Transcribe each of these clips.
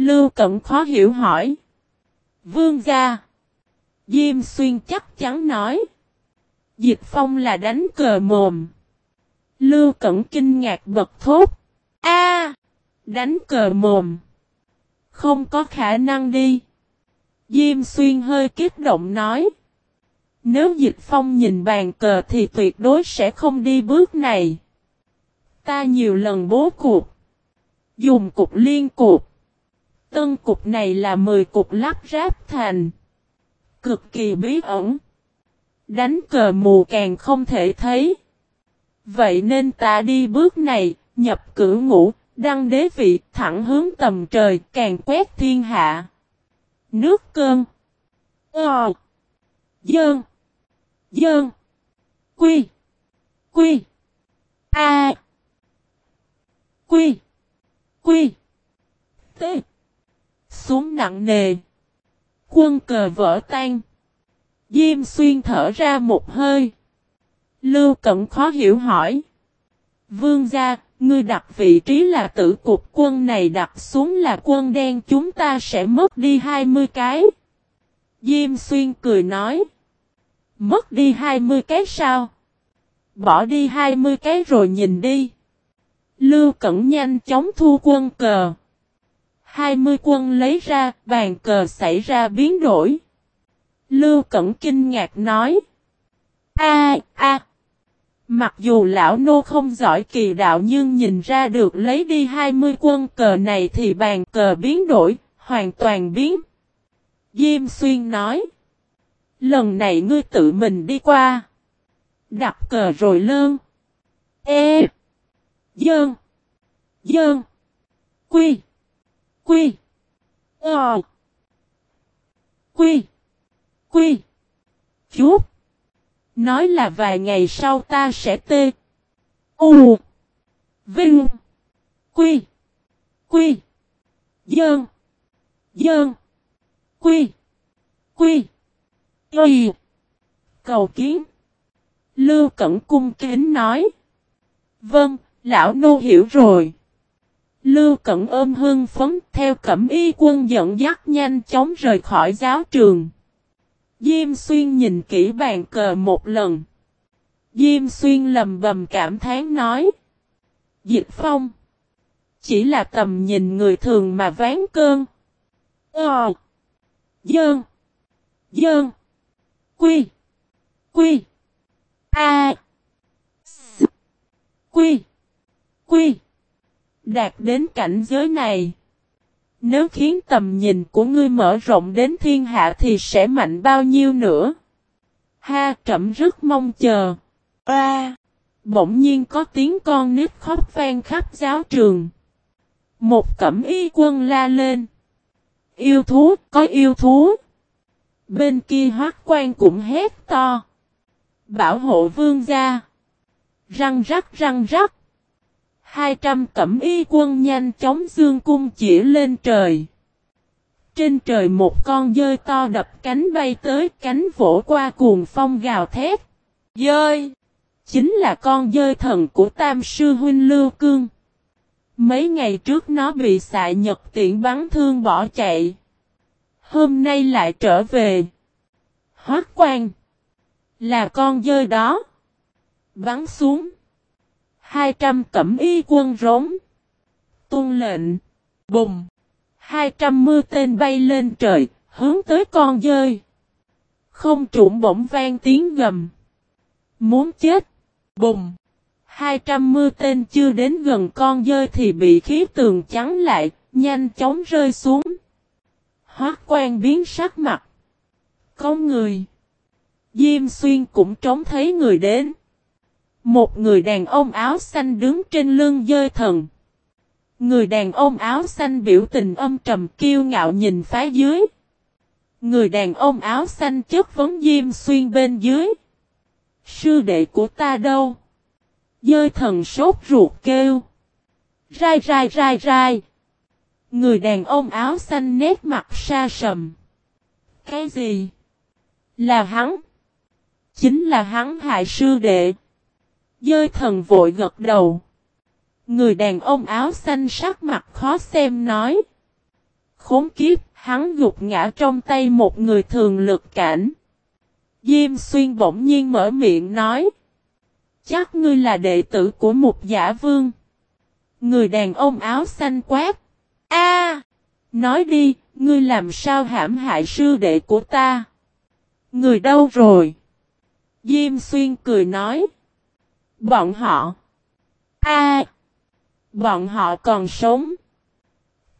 Lưu Cẩn khó hiểu hỏi. Vương gia. Diêm xuyên chắc chắn nói. Dịch phong là đánh cờ mồm. Lưu Cẩn kinh ngạc bật thốt. A, Đánh cờ mồm. Không có khả năng đi. Diêm xuyên hơi kích động nói. Nếu dịch phong nhìn bàn cờ thì tuyệt đối sẽ không đi bước này. Ta nhiều lần bố cuộc. Dùng cục liên cục. Tân cục này là 10 cục lắp ráp thành. Cực kỳ bí ẩn. Đánh cờ mù càng không thể thấy. Vậy nên ta đi bước này, nhập cử ngũ, đăng đế vị, thẳng hướng tầm trời, càng quét thiên hạ. Nước cơn. Ờ. Dơn. Dơn. Quy. Quy. A. Quy. Quy. T. Xuống nặng nề. Quân cờ vỡ tan. Diêm xuyên thở ra một hơi. Lưu Cẩn khó hiểu hỏi. Vương gia, ngươi đặt vị trí là tử cục quân này đặt xuống là quân đen chúng ta sẽ mất đi 20 cái. Diêm xuyên cười nói. Mất đi 20 cái sao? Bỏ đi 20 cái rồi nhìn đi. Lưu Cẩn nhanh chóng thu quân cờ. 20 quân lấy ra, bàn cờ xảy ra biến đổi. Lưu Cẩn kinh ngạc nói. A a Mặc dù lão nô không giỏi kỳ đạo nhưng nhìn ra được lấy đi 20 quân cờ này thì bàn cờ biến đổi, hoàn toàn biến. Diêm Xuyên nói. Lần này ngươi tự mình đi qua. Đặt cờ rồi lơn. E. Dơn. Dơn. Quy. Quy. Ờ. Quy. Quy. Chút. Nói là vài ngày sau ta sẽ tê. U. Vinh. Quy. Quy. Dơn. Dơn. Quy. Quy. Quy. Cầu kiến. Lưu Cẩn cung kính nói. Vâng, lão nô hiểu rồi. Lưu Cẩn ôm hương phấn, theo cẩm y quân dẫn dắt nhanh chóng rời khỏi giáo trường. Diêm xuyên nhìn kỹ bàn cờ một lần. Diêm xuyên lầm bầm cảm thán nói. Dịch phong. Chỉ là tầm nhìn người thường mà ván cơn. Ờ. Dơn. Dơn. Quy. Quy. A. S. Quy. Quy. Đạt đến cảnh giới này. Nếu khiến tầm nhìn của ngươi mở rộng đến thiên hạ thì sẽ mạnh bao nhiêu nữa? Ha trẫm rất mong chờ. A. Bỗng nhiên có tiếng con nít khóc vang khắp giáo trường. Một cẩm y quân la lên. Yêu thú, có yêu thú. Bên kia hoác quan cũng hét to. Bảo hộ vương gia. Răng rắc răng rắc. Hai trăm cẩm y quân nhanh chóng dương cung chỉ lên trời. Trên trời một con dơi to đập cánh bay tới cánh vỗ qua cuồng phong gào thét. Dơi! Chính là con dơi thần của Tam Sư Huynh Lưu Cương. Mấy ngày trước nó bị xạ nhật tiện bắn thương bỏ chạy. Hôm nay lại trở về. Hoác quan! Là con dơi đó. Bắn xuống. Hai trăm cẩm y quân rống. Tuân lệnh. Bùng. Hai trăm mưa tên bay lên trời, hướng tới con dơi. Không trụng bỗng vang tiếng gầm. Muốn chết. Bùng. Hai trăm mưa tên chưa đến gần con dơi thì bị khí tường trắng lại, nhanh chóng rơi xuống. Hoác quan biến sắc mặt. Có người. Diêm xuyên cũng trống thấy người đến. Một người đàn ông áo xanh đứng trên lưng dơi thần. Người đàn ông áo xanh biểu tình âm trầm kiêu ngạo nhìn phá dưới. Người đàn ông áo xanh chất vấn Diêm Xuyên bên dưới. Sư đệ của ta đâu? Dơi thần sốt ruột kêu. Rai rai rai rai. Người đàn ông áo xanh nét mặt xa sầm. Cái gì? Là hắn. Chính là hắn hại sư đệ. Dơi thần vội gật đầu. Người đàn ông áo xanh sắc mặt khó xem nói. Khốn kiếp, hắn gục ngã trong tay một người thường lực cảnh. Diêm xuyên bỗng nhiên mở miệng nói. Chắc ngươi là đệ tử của một giả vương. Người đàn ông áo xanh quát. A, Nói đi, ngươi làm sao hãm hại sư đệ của ta? Người đâu rồi? Diêm xuyên cười nói. Bọn họ. A, Bọn họ còn sống.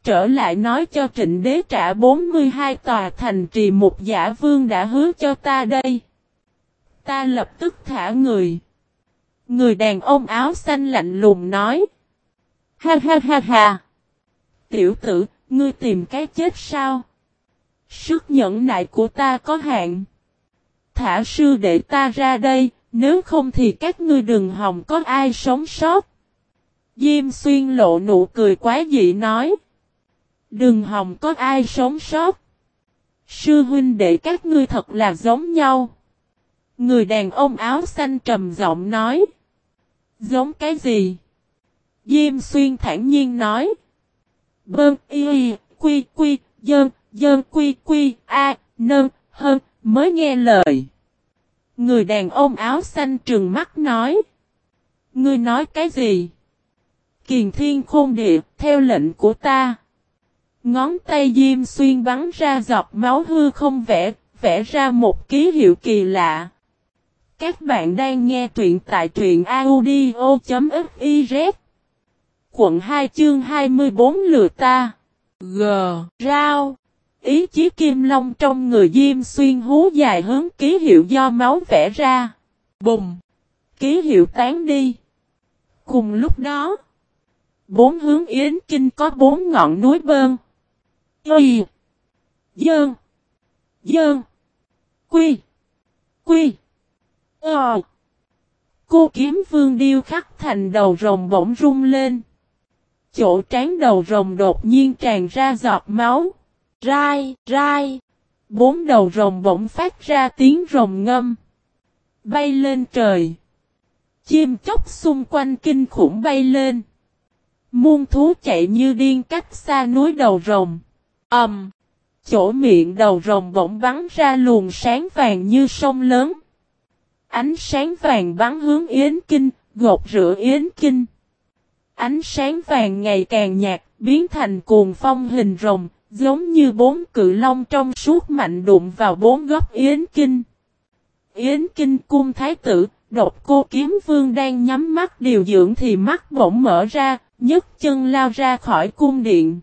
Trở lại nói cho trịnh đế trả 42 tòa thành trì một giả vương đã hứa cho ta đây. Ta lập tức thả người. Người đàn ông áo xanh lạnh lùng nói. Ha ha ha ha. Tiểu tử, ngươi tìm cái chết sao? Sức nhẫn nại của ta có hạn. Thả sư để ta ra đây, nếu không thì các ngươi đừng hòng có ai sống sót. Diêm xuyên lộ nụ cười quá dị nói. Đừng hòng có ai sống sót. Sư huynh đệ các ngươi thật là giống nhau. Người đàn ông áo xanh trầm giọng nói. Giống cái gì? Diêm xuyên thản nhiên nói. Bơn y quy quy dơn dơn quy quy, a nơn hơn mới nghe lời. Người đàn ông áo xanh trừng mắt nói. Ngươi nói cái gì? Kiền thiên khôn địa, theo lệnh của ta. Ngón tay diêm xuyên bắn ra dọc máu hư không vẽ, vẽ ra một ký hiệu kỳ lạ. Các bạn đang nghe truyện tại truyện audio.fiz Quận 2 chương 24 lừa ta. G. Rao. Ý chí kim long trong người Diêm Xuyên hú dài hướng ký hiệu do máu vẽ ra. Bùng. Ký hiệu tán đi. Cùng lúc đó. Bốn hướng Yến Kinh có bốn ngọn núi bơn. Y. Dơn. Dơn. Quy. Quy. Ờ. Cô kiếm vương điêu khắc thành đầu rồng bỗng rung lên. Chỗ trán đầu rồng đột nhiên tràn ra giọt máu. Rai, rai. Bốn đầu rồng bỗng phát ra tiếng rồng ngâm. Bay lên trời. Chim chóc xung quanh kinh khủng bay lên. Muôn thú chạy như điên cách xa núi đầu rồng. Ầm. Um, chỗ miệng đầu rồng bỗng bắn ra luồng sáng vàng như sông lớn. Ánh sáng vàng bắn hướng Yến Kinh, gột rửa Yến Kinh. Ánh sáng vàng ngày càng nhạt, biến thành cuồng phong hình rồng, giống như bốn cự long trong suốt mạnh đụng vào bốn góc Yến Kinh. Yến Kinh cung thái tử, độc cô kiếm vương đang nhắm mắt điều dưỡng thì mắt bỗng mở ra, nhấc chân lao ra khỏi cung điện.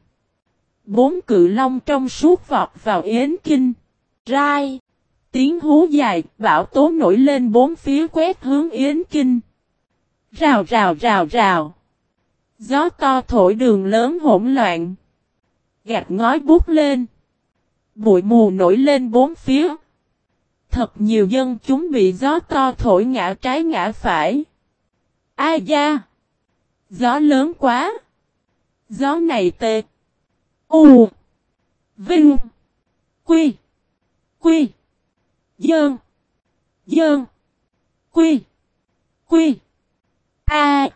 Bốn cự long trong suốt vọt vào Yến Kinh. Rai! Tiếng hú dài, bão tố nổi lên bốn phía quét hướng Yến Kinh. Rào rào rào rào. Gió to thổi đường lớn hỗn loạn. Gạt ngói bút lên. Bụi mù nổi lên bốn phía. Thật nhiều dân chúng bị gió to thổi ngã trái ngã phải. Ai da? Gió lớn quá. Gió này tê. U. Vinh. Quy. Quy. Dơn. Dơn. Quy. Quy. A.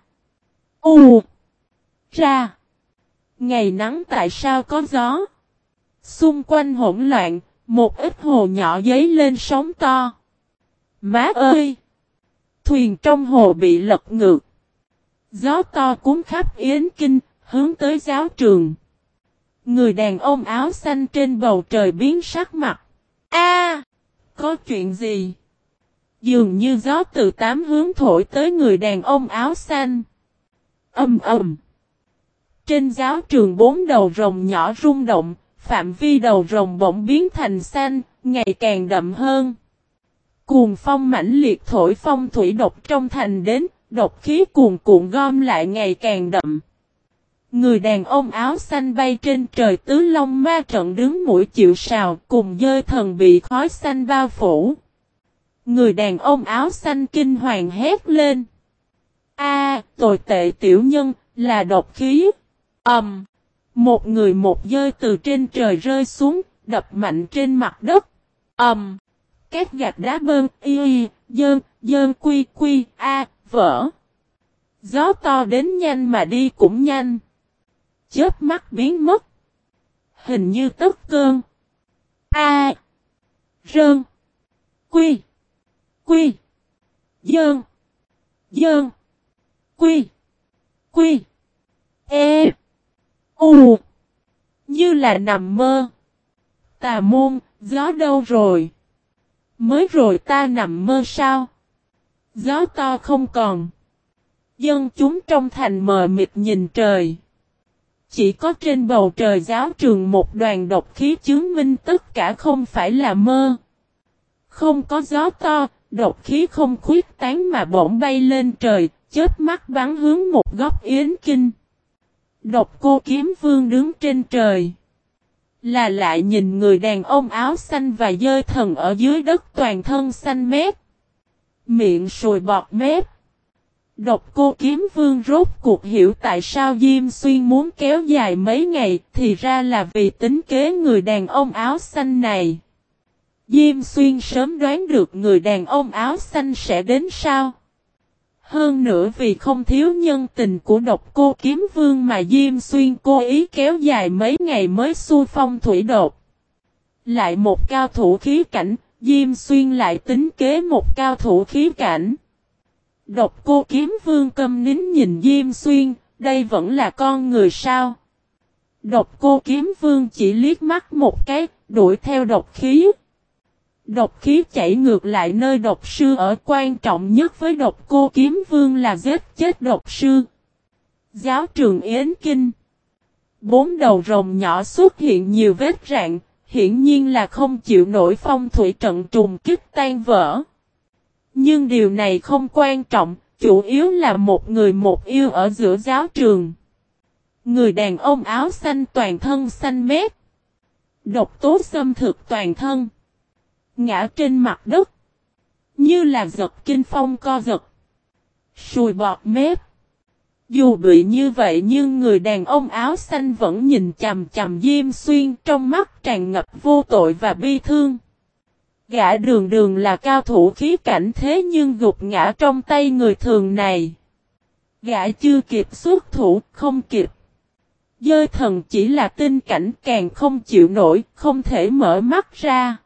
U. Ra. Ngày nắng tại sao có gió? Xung quanh hỗn loạn, một ít hồ nhỏ giấy lên sóng to. Má ơi! Thuyền trong hồ bị lật ngược. Gió to cuốn khắp Yến Kinh, hướng tới giáo trường. Người đàn ông áo xanh trên bầu trời biến sắc mặt. A, Có chuyện gì? Dường như gió từ tám hướng thổi tới người đàn ông áo xanh. Âm ầm. Trên giáo trường bốn đầu rồng nhỏ rung động, phạm vi đầu rồng bỗng biến thành xanh, ngày càng đậm hơn. Cuồng phong mãnh liệt thổi phong thủy độc trong thành đến, độc khí cuồn cuộn gom lại ngày càng đậm. Người đàn ông áo xanh bay trên trời tứ long ma trận đứng mũi chịu sào cùng dơi thần bị khói xanh bao phủ. Người đàn ông áo xanh kinh hoàng hét lên. A, tồi tệ tiểu nhân, là độc khí. Ầm. Um, một người một dơi từ trên trời rơi xuống, đập mạnh trên mặt đất. Ầm. Um, các gạch đá bơm y y, dơn, dơn quy quy, a, vỡ. Gió to đến nhanh mà đi cũng nhanh. Chớp mắt biến mất. hình như tất cơn. A. Rơn. Quy. Quy. Dơn. Dơn. Quy. Quy. E. U. Như là nằm mơ. Tà môn, gió đâu rồi? Mới rồi ta nằm mơ sao? Gió to không còn. Dân chúng trong thành mờ mịt nhìn trời. Chỉ có trên bầu trời giáo trường một đoàn độc khí chứng minh tất cả không phải là mơ. Không có gió to, độc khí không khuyết tán mà bỗng bay lên trời, chết mắt bắn hướng một góc yến kinh. Độc cô kiếm vương đứng trên trời. Là lại nhìn người đàn ông áo xanh và dơi thần ở dưới đất toàn thân xanh mét. Miệng sùi bọt mép. Độc cô kiếm vương rốt cuộc hiểu tại sao Diêm Xuyên muốn kéo dài mấy ngày thì ra là vì tính kế người đàn ông áo xanh này. Diêm Xuyên sớm đoán được người đàn ông áo xanh sẽ đến sao. Hơn nữa vì không thiếu nhân tình của độc cô kiếm vương mà Diêm Xuyên cố ý kéo dài mấy ngày mới xu phong thủy đột. Lại một cao thủ khí cảnh, Diêm Xuyên lại tính kế một cao thủ khí cảnh. Độc cô kiếm vương câm nín nhìn Diêm Xuyên, đây vẫn là con người sao? Độc cô kiếm vương chỉ liếc mắt một cái, đuổi theo độc khí. Độc khí chảy ngược lại nơi độc sư ở quan trọng nhất với độc cô kiếm vương là giết chết độc sư. Giáo trường Yến Kinh Bốn đầu rồng nhỏ xuất hiện nhiều vết rạn, hiển nhiên là không chịu nổi phong thủy trận trùng kích tan vỡ. Nhưng điều này không quan trọng, chủ yếu là một người một yêu ở giữa giáo trường. Người đàn ông áo xanh toàn thân xanh mét. Độc tố xâm thực toàn thân. Ngã trên mặt đất. Như là giật kinh phong co giật. Sùi bọt mép. Dù bị như vậy nhưng người đàn ông áo xanh vẫn nhìn chằm chằm Diêm Xuyên trong mắt tràn ngập vô tội và bi thương. Gã đường đường là cao thủ khí cảnh thế nhưng gục ngã trong tay người thường này. Gã chưa kịp xuất thủ, không kịp. Dơi thần chỉ là tinh cảnh càng không chịu nổi, không thể mở mắt ra.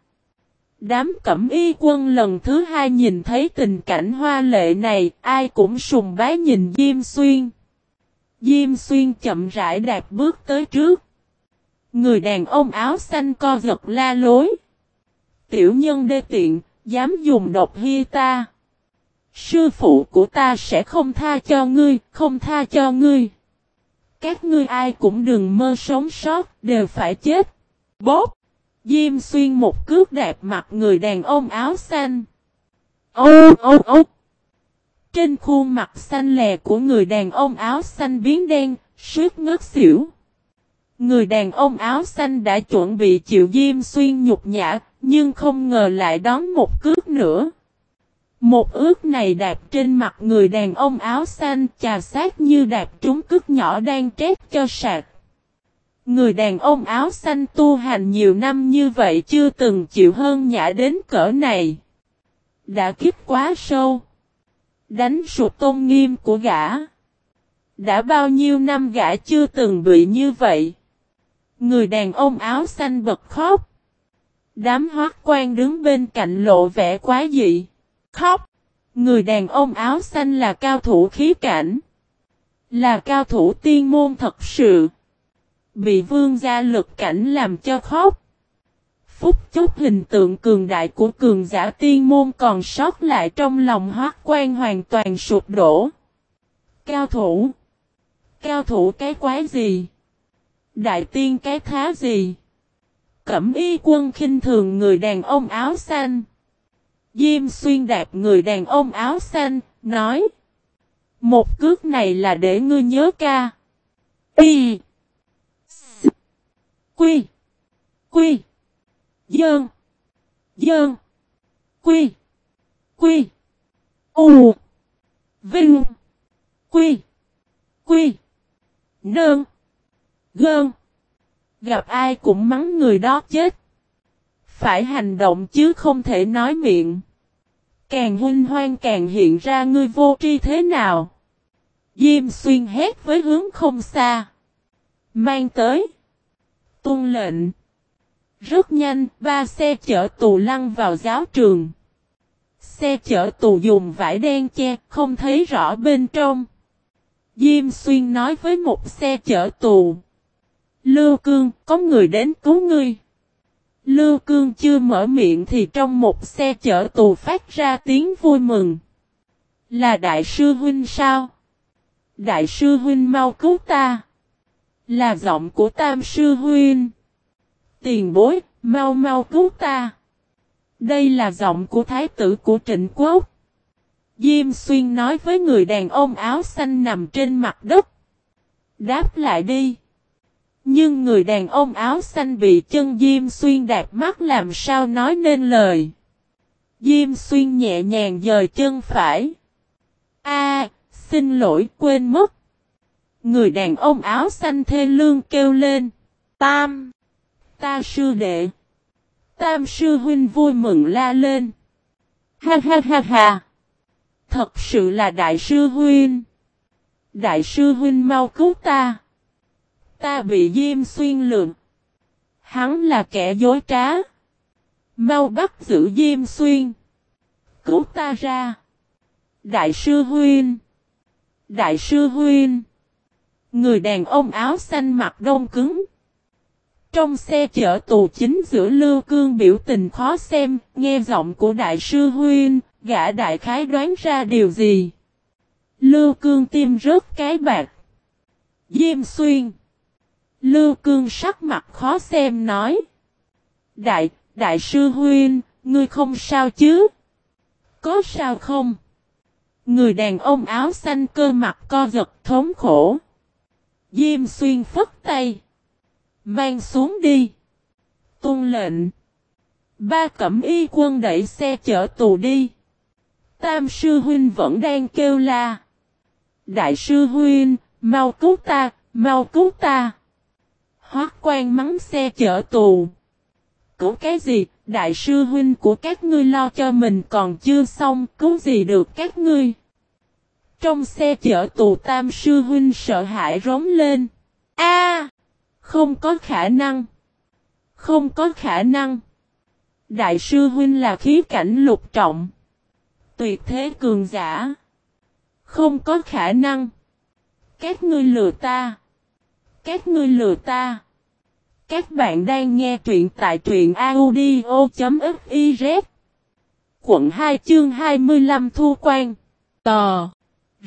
Đám cẩm y quân lần thứ hai nhìn thấy tình cảnh hoa lệ này, ai cũng sùng bái nhìn Diêm Xuyên. Diêm Xuyên chậm rãi đạp bước tới trước. Người đàn ông áo xanh co giật la lối. Tiểu nhân đê tiện, dám dùng độc hi ta. Sư phụ của ta sẽ không tha cho ngươi, không tha cho ngươi. Các ngươi ai cũng đừng mơ sống sót, đều phải chết. Bóp! Diêm xuyên một cước đạp mặt người đàn ông áo xanh. Ô ô ô! Trên khuôn mặt xanh lè của người đàn ông áo xanh biến đen, sướt ngất xỉu. Người đàn ông áo xanh đã chuẩn bị chịu Diêm Xuyên nhục nhã, nhưng không ngờ lại đón một cước nữa. Một ước này đạp trên mặt người đàn ông áo xanh chà sát như đạp trúng cước nhỏ đang trét cho sạc. Người đàn ông áo xanh tu hành nhiều năm như vậy chưa từng chịu hơn nhã đến cỡ này. Đã kiếp quá sâu. Đánh sụp tôn nghiêm của gã. Đã bao nhiêu năm gã chưa từng bị như vậy. Người đàn ông áo xanh bật khóc. Đám hoác quan đứng bên cạnh lộ vẻ quá dị. Khóc. Người đàn ông áo xanh là cao thủ khí cảnh. Là cao thủ tiên môn thật sự. Bị vương gia lực cảnh làm cho khóc. Phúc chốc hình tượng cường đại của cường giả tiên môn còn sót lại trong lòng hoác quan hoàn toàn sụp đổ. Cao thủ. Cao thủ cái quái gì? Đại tiên cái thá gì? Cẩm y quân khinh thường người đàn ông áo xanh. Diêm xuyên đạp người đàn ông áo xanh, nói. Một cước này là để ngươi nhớ ca. Y. Quy. Quy. Dơn. Dơn. Quy. Quy. U. Vinh. Quy. Quy. Nơn. Gơn. Gặp ai cũng mắng người đó chết. Phải hành động chứ không thể nói miệng. Càng huynh hoang càng hiện ra ngươi vô tri thế nào. Diêm xuyên hét với hướng không xa. Mang tới. Tuân lệnh. Rất nhanh, ba xe chở tù lăn vào giáo trường. Xe chở tù dùng vải đen che, không thấy rõ bên trong. Diêm Xuyên nói với một xe chở tù. Lưu Cương, có người đến cứu ngươi. Lưu Cương chưa mở miệng thì trong một xe chở tù phát ra tiếng vui mừng. Là đại sư huynh sao? Đại sư huynh mau cứu ta. Là giọng của tam sư huynh. Tiền bối, mau mau cứu ta. Đây là giọng của thái tử của trịnh quốc. Diêm xuyên nói với người đàn ông áo xanh nằm trên mặt đất. Đáp lại đi. Nhưng người đàn ông áo xanh bị chân Diêm xuyên đạp mắt làm sao nói nên lời. Diêm xuyên nhẹ nhàng dời chân phải. A, xin lỗi quên mất. Người đàn ông áo xanh thê lương kêu lên. Tam. Ta sư đệ. Tam sư huynh vui mừng la lên. Ha ha ha ha. Thật sự là đại sư huynh. Đại sư huynh mau cứu ta. Ta bị Diêm xuyên lượng. Hắn là kẻ dối trá. Mau bắt giữ Diêm xuyên. Cứu ta ra. Đại sư huynh. Đại sư huynh. Người đàn ông áo xanh mặt đông cứng. Trong xe chở tù chính giữa Lưu Cương biểu tình khó xem, nghe giọng của đại sư Huyên gã đại khái đoán ra điều gì. Lưu Cương tim rớt cái bạc. Diêm xuyên. Lưu Cương sắc mặt khó xem nói. Đại, đại sư Huyên ngươi không sao chứ? Có sao không? Người đàn ông áo xanh cơ mặt co giật thống khổ. Diêm xuyên phất tay. Mang xuống đi. Tôn lệnh. Ba cẩm y quân đẩy xe chở tù đi. Tam sư huynh vẫn đang kêu la. Đại sư huynh, mau cứu ta, mau cứu ta. Hoác quan mắng xe chở tù. Cứu cái gì, đại sư huynh của các ngươi lo cho mình còn chưa xong, cứu gì được các ngươi. Trong xe chở tù tam sư huynh sợ hãi rống lên. A, Không có khả năng! Không có khả năng! Đại sư huynh là khí cảnh lục trọng. Tuyệt thế cường giả. Không có khả năng. Các ngươi lừa ta. Các ngươi lừa ta. Các bạn đang nghe truyện tại truyện audio.fiz. Quận 2 chương 25 Thu Quang Tò.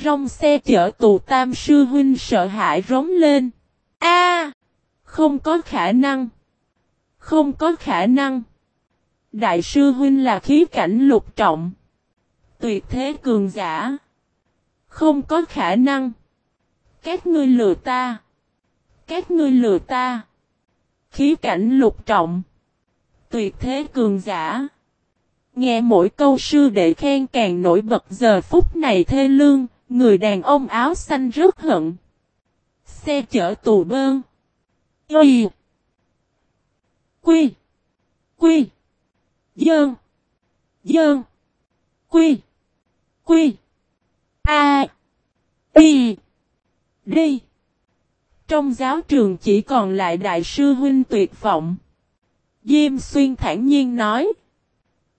Rong xe chở tù tam sư huynh sợ hãi rống lên. A, Không có khả năng! Không có khả năng! Đại sư huynh là khí cảnh lục trọng. Tuyệt thế cường giả. Không có khả năng. Các ngươi lừa ta. Các ngươi lừa ta. Khí cảnh lục trọng. Tuyệt thế cường giả. Nghe mỗi câu sư đệ khen càng nổi bật giờ phút này thê lương, Người đàn ông áo xanh rất hận. Xe chở tù bơn. Y. Quy. Quy. Dơn. Dơn. Quy. Quy. A. Y. Đi. Trong giáo trường chỉ còn lại đại sư huynh tuyệt vọng. Diêm xuyên thản nhiên nói.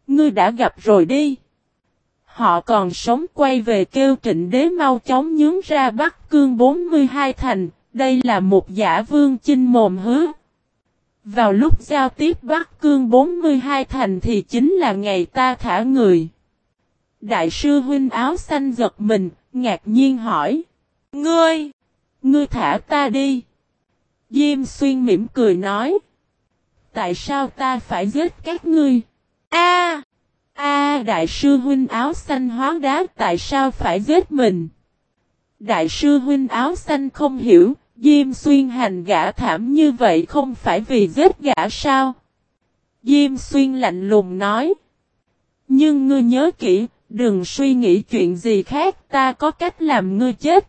Ngươi đã gặp rồi đi. Họ còn sống quay về kêu trịnh đế mau chóng nhướng ra Bắc Cương 42 thành, đây là một giả vương chinh mồm hứa. Vào lúc giao tiếp Bắc Cương 42 thành thì chính là ngày ta thả người. Đại sư huynh áo xanh giật mình, ngạc nhiên hỏi. Ngươi! Ngươi thả ta đi! Diêm xuyên mỉm cười nói. Tại sao ta phải giết các ngươi? A! Đại sư huynh áo xanh hóa đá tại sao phải giết mình? Đại sư huynh áo xanh không hiểu, Diêm xuyên hành gã thảm như vậy không phải vì giết gã sao? Diêm xuyên lạnh lùng nói. Nhưng ngươi nhớ kỹ, đừng suy nghĩ chuyện gì khác, ta có cách làm ngươi chết.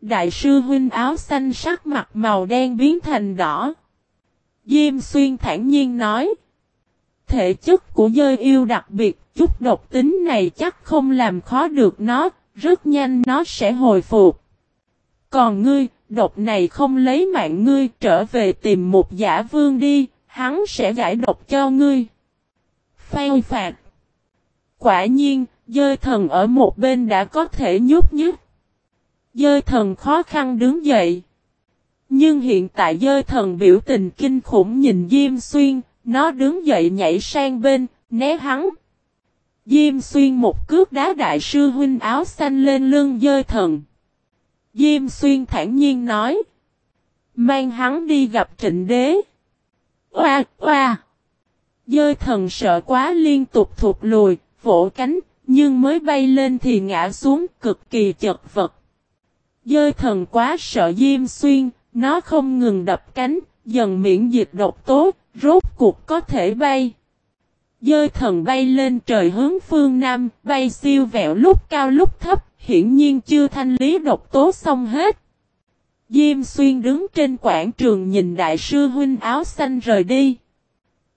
Đại sư huynh áo xanh sắc mặt màu đen biến thành đỏ. Diêm xuyên thản nhiên nói thể chất của dơi yêu đặc biệt, chút độc tính này chắc không làm khó được nó, rất nhanh nó sẽ hồi phục. Còn ngươi, độc này không lấy mạng ngươi trở về tìm một giả vương đi, hắn sẽ giải độc cho ngươi. Phao phạt. Quả nhiên, dơi thần ở một bên đã có thể nhúc nhích. Dơi thần khó khăn đứng dậy. Nhưng hiện tại dơi thần biểu tình kinh khủng nhìn Diêm Xuyên, nó đứng dậy nhảy sang bên, né hắn. Diêm Xuyên một cước đá đại sư huynh áo xanh lên lưng dơi thần. Diêm Xuyên thản nhiên nói. Mang hắn đi gặp trịnh đế. Oa, oa. Dơi thần sợ quá liên tục thụt lùi, vỗ cánh, nhưng mới bay lên thì ngã xuống cực kỳ chật vật. Dơi thần quá sợ Diêm Xuyên, nó không ngừng đập cánh, dần miễn dịch độc tố, rốt cuộc có thể bay. Dơi thần bay lên trời hướng phương Nam, bay siêu vẹo lúc cao lúc thấp, hiển nhiên chưa thanh lý độc tố xong hết. Diêm xuyên đứng trên quảng trường nhìn đại sư huynh áo xanh rời đi.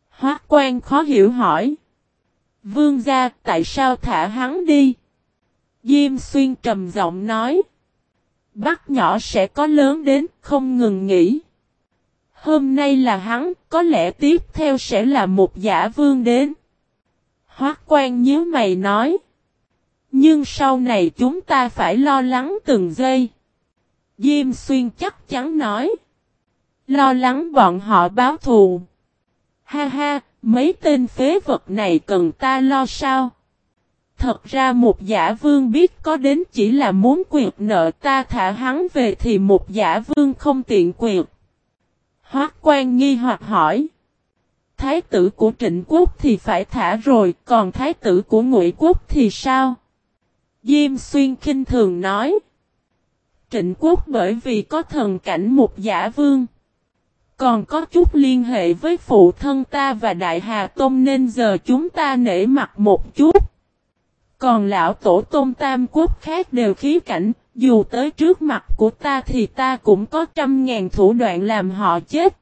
Hoác quan khó hiểu hỏi. Vương gia tại sao thả hắn đi? Diêm xuyên trầm giọng nói. Bắt nhỏ sẽ có lớn đến không ngừng nghỉ. Hôm nay là hắn, có lẽ tiếp theo sẽ là một giả vương đến. Hoác quan nhớ mày nói. Nhưng sau này chúng ta phải lo lắng từng giây. Diêm xuyên chắc chắn nói. Lo lắng bọn họ báo thù. Ha ha, mấy tên phế vật này cần ta lo sao? Thật ra một giả vương biết có đến chỉ là muốn quyệt nợ ta thả hắn về thì một giả vương không tiện quyệt. Hoác quan nghi hoặc hỏi. Thái tử của trịnh quốc thì phải thả rồi, còn thái tử của ngụy quốc thì sao? Diêm xuyên kinh thường nói. Trịnh quốc bởi vì có thần cảnh một giả vương. Còn có chút liên hệ với phụ thân ta và Đại Hà Tôn nên giờ chúng ta nể mặt một chút. Còn lão tổ tôn tam quốc khác đều khí cảnh, dù tới trước mặt của ta thì ta cũng có trăm ngàn thủ đoạn làm họ chết.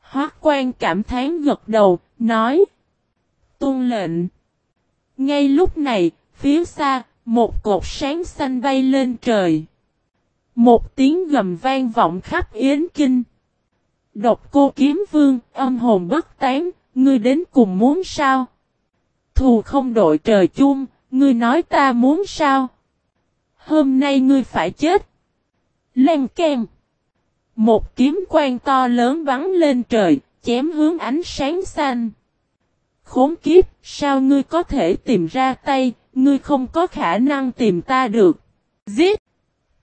Hoác quan cảm thán gật đầu, nói. Tôn lệnh. Ngay lúc này, phía xa, một cột sáng xanh bay lên trời. Một tiếng gầm vang vọng khắp Yến Kinh. Độc cô kiếm vương, âm hồn bất tán, ngươi đến cùng muốn sao? Thù không đội trời chung, ngươi nói ta muốn sao? Hôm nay ngươi phải chết. Len kem. Một kiếm quang to lớn bắn lên trời, chém hướng ánh sáng xanh. Khốn kiếp, sao ngươi có thể tìm ra tay, ngươi không có khả năng tìm ta được. Giết!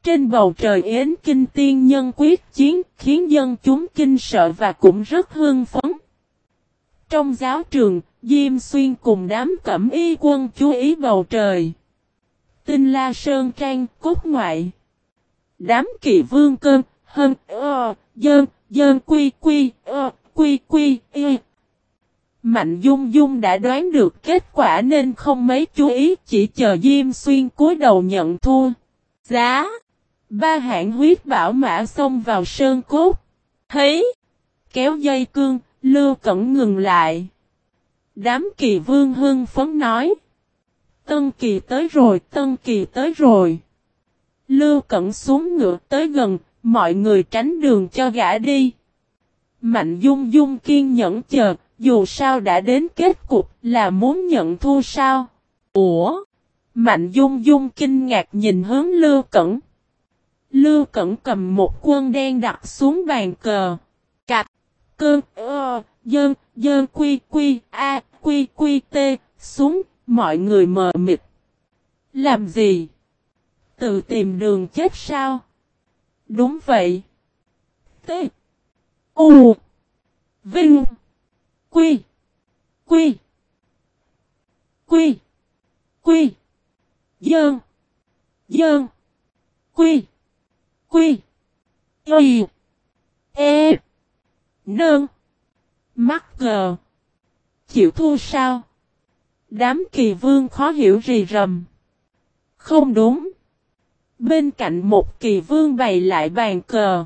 Trên bầu trời yến kinh tiên nhân quyết chiến khiến dân chúng kinh sợ và cũng rất hưng phấn. Trong giáo trường, Diêm Xuyên cùng đám cẩm y quân chú ý bầu trời. Tinh La Sơn Trang, cốt ngoại. Đám kỳ vương cơn, hân, ơ, dơn, dơn quy quy, ơ, quy quy, y. Mạnh Dung Dung đã đoán được kết quả nên không mấy chú ý chỉ chờ Diêm Xuyên cúi đầu nhận thua. Giá. Ba hạng huyết bảo mã xông vào sơn cốt. Thấy. Kéo dây cương, lưu cẩn ngừng lại. Đám kỳ vương hưng phấn nói. Tân kỳ tới rồi, tân kỳ tới rồi. Lưu cẩn xuống ngựa tới gần, mọi người tránh đường cho gã đi. Mạnh dung dung kiên nhẫn chờ, dù sao đã đến kết cục là muốn nhận thua sao? Ủa? Mạnh dung dung kinh ngạc nhìn hướng Lưu Cẩn. Lưu Cẩn cầm một quân đen đặt xuống bàn cờ. Cạch, cơn, ơ, dơn, dơn quy quy, a, quy quy t, xuống, mọi người mờ mịt. Làm gì? Tự tìm đường chết sao? Đúng vậy. T. U. Vinh. Quy. Quy. Quy. Quy. Dơn. Dơn. Quy. Quy. Y. E. Nơn. Mắc gờ. Chịu thua sao? Đám kỳ vương khó hiểu rì rầm. Không đúng. Bên cạnh một kỳ vương bày lại bàn cờ.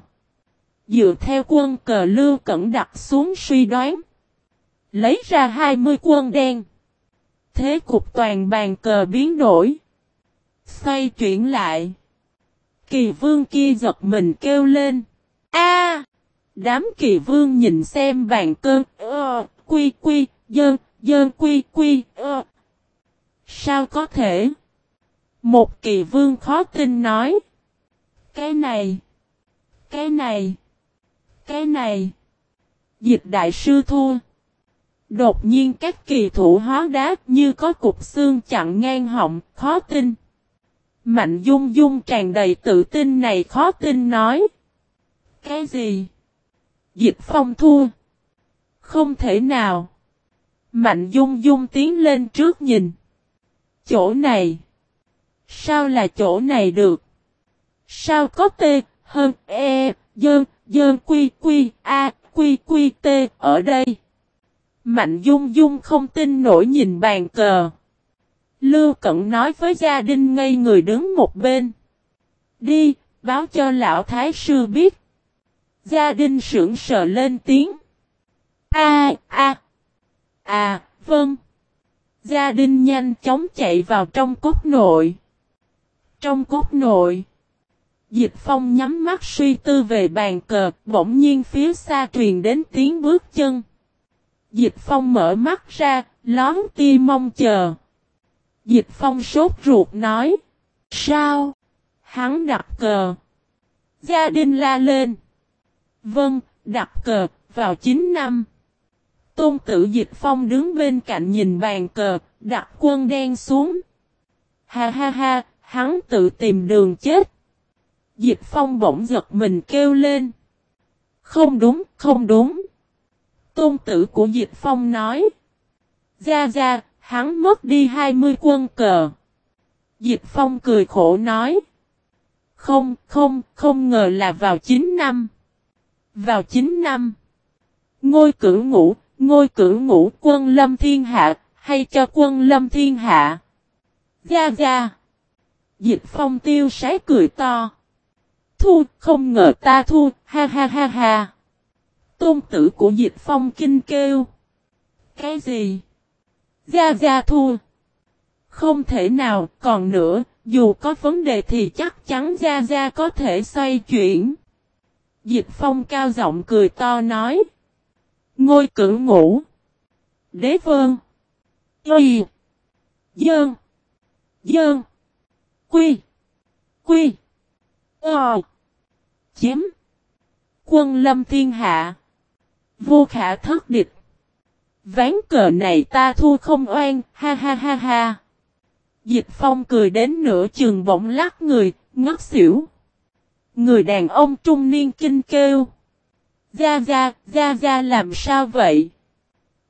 Dựa theo quân cờ lưu cẩn đặt xuống suy đoán. Lấy ra 20 quân đen. Thế cục toàn bàn cờ biến đổi. Xoay chuyển lại. kỳ vương kia giật mình kêu lên. A! đám kỳ vương nhìn xem bàn cơn, Ờ, quy quy, dơn, dơn quy quy, ơ. Sao có thể? Một kỳ vương khó tin nói. Cái này. Cái này. Cái này. Dịch đại sư thua. Đột nhiên các kỳ thủ hóa đá như có cục xương chặn ngang họng, khó tin. Mạnh dung dung tràn đầy tự tin này khó tin nói. Cái gì? Dịch phong thua. Không thể nào. Mạnh dung dung tiến lên trước nhìn. Chỗ này. Sao là chỗ này được? Sao có T, hơn E, dơn, dơn quy quy, A, quy quy T ở đây? Mạnh dung dung không tin nổi nhìn bàn cờ. Lưu Cẩn nói với gia đình ngây người đứng một bên. Đi, báo cho lão thái sư biết. Gia đình sững sờ lên tiếng. A a À, À, vâng. Gia đình nhanh chóng chạy vào trong cốt nội. Trong cốt nội. Dịch phong nhắm mắt suy tư về bàn cờ, bỗng nhiên phía xa truyền đến tiếng bước chân. Dịch phong mở mắt ra, lón ti mong chờ. Dịch phong sốt ruột nói. Sao? Hắn đặt cờ. Gia đình la lên. Vâng, đặt cờ, vào 9 năm. Tôn tử dịch phong đứng bên cạnh nhìn bàn cờ, đặt quân đen xuống. Ha ha ha, hắn tự tìm đường chết. Dịch phong bỗng giật mình kêu lên. Không đúng, không đúng. Tôn tử của Dịch Phong nói. Ra ra, hắn mất đi 20 quân cờ. Dịch Phong cười khổ nói. Không, không, không ngờ là vào 9 năm. Vào 9 năm. Ngôi cử ngũ, ngôi cử ngũ quân lâm thiên hạ, hay cho quân lâm thiên hạ. gia gia Dịch Phong tiêu sái cười to. Thu, không ngờ ta thu, ha ha ha ha. Tôn tử của Dịch Phong kinh kêu. Cái gì? Gia Gia thu Không thể nào, còn nữa, dù có vấn đề thì chắc chắn Gia Gia có thể xoay chuyển. Dịch Phong cao giọng cười to nói. Ngôi cử ngủ. Đế vương. Y. Dơn. Dơn. Quy. Quy. Ờ. Chiếm. Quân lâm thiên hạ. Vô khả thất địch. Ván cờ này ta thua không oan, ha ha ha ha. Dịch phong cười đến nửa chừng bỗng lắc người, ngất xỉu. Người đàn ông trung niên kinh kêu. Gia Gia, Gia Gia làm sao vậy?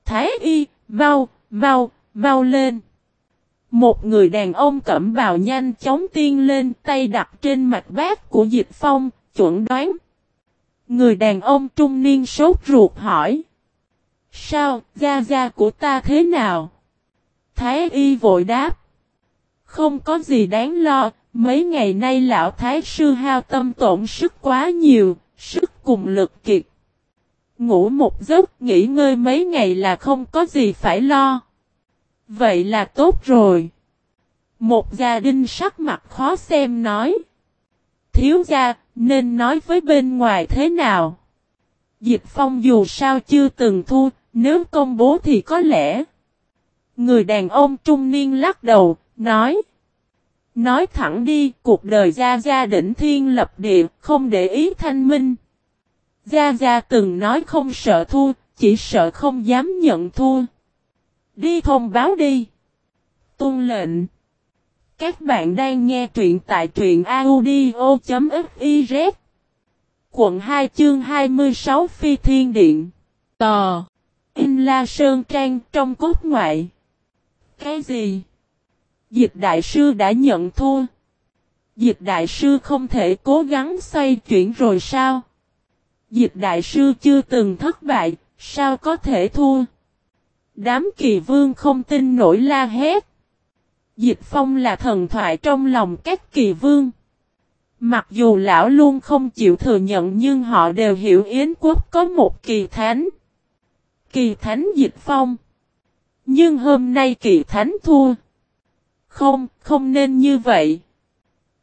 Thái y, mau, mau, mau lên. Một người đàn ông cẩm bào nhanh chóng tiên lên tay đặt trên mạch bát của dịch phong, chuẩn đoán. Người đàn ông trung niên sốt ruột hỏi. Sao, gia gia của ta thế nào? Thái y vội đáp. Không có gì đáng lo, mấy ngày nay lão thái sư hao tâm tổn sức quá nhiều, sức cùng lực kiệt. Ngủ một giấc, nghỉ ngơi mấy ngày là không có gì phải lo. Vậy là tốt rồi. Một gia đình sắc mặt khó xem nói. Thiếu gia, nên nói với bên ngoài thế nào? Dịch phong dù sao chưa từng thu, nếu công bố thì có lẽ. Người đàn ông trung niên lắc đầu, nói. Nói thẳng đi, cuộc đời Gia Gia đỉnh thiên lập địa, không để ý thanh minh. Gia Gia từng nói không sợ thua, chỉ sợ không dám nhận thua. Đi thông báo đi. Tôn lệnh. Các bạn đang nghe truyện tại truyện audio.fiz Quận 2 chương 26 Phi Thiên Điện Tò In La Sơn Trang trong cốt ngoại Cái gì? Dịch đại sư đã nhận thua Dịch đại sư không thể cố gắng xoay chuyển rồi sao? Dịch đại sư chưa từng thất bại, sao có thể thua? Đám kỳ vương không tin nổi la hét. Dịch phong là thần thoại trong lòng các kỳ vương. Mặc dù lão luôn không chịu thừa nhận nhưng họ đều hiểu Yến quốc có một kỳ thánh. Kỳ thánh dịch phong. Nhưng hôm nay kỳ thánh thua. Không, không nên như vậy.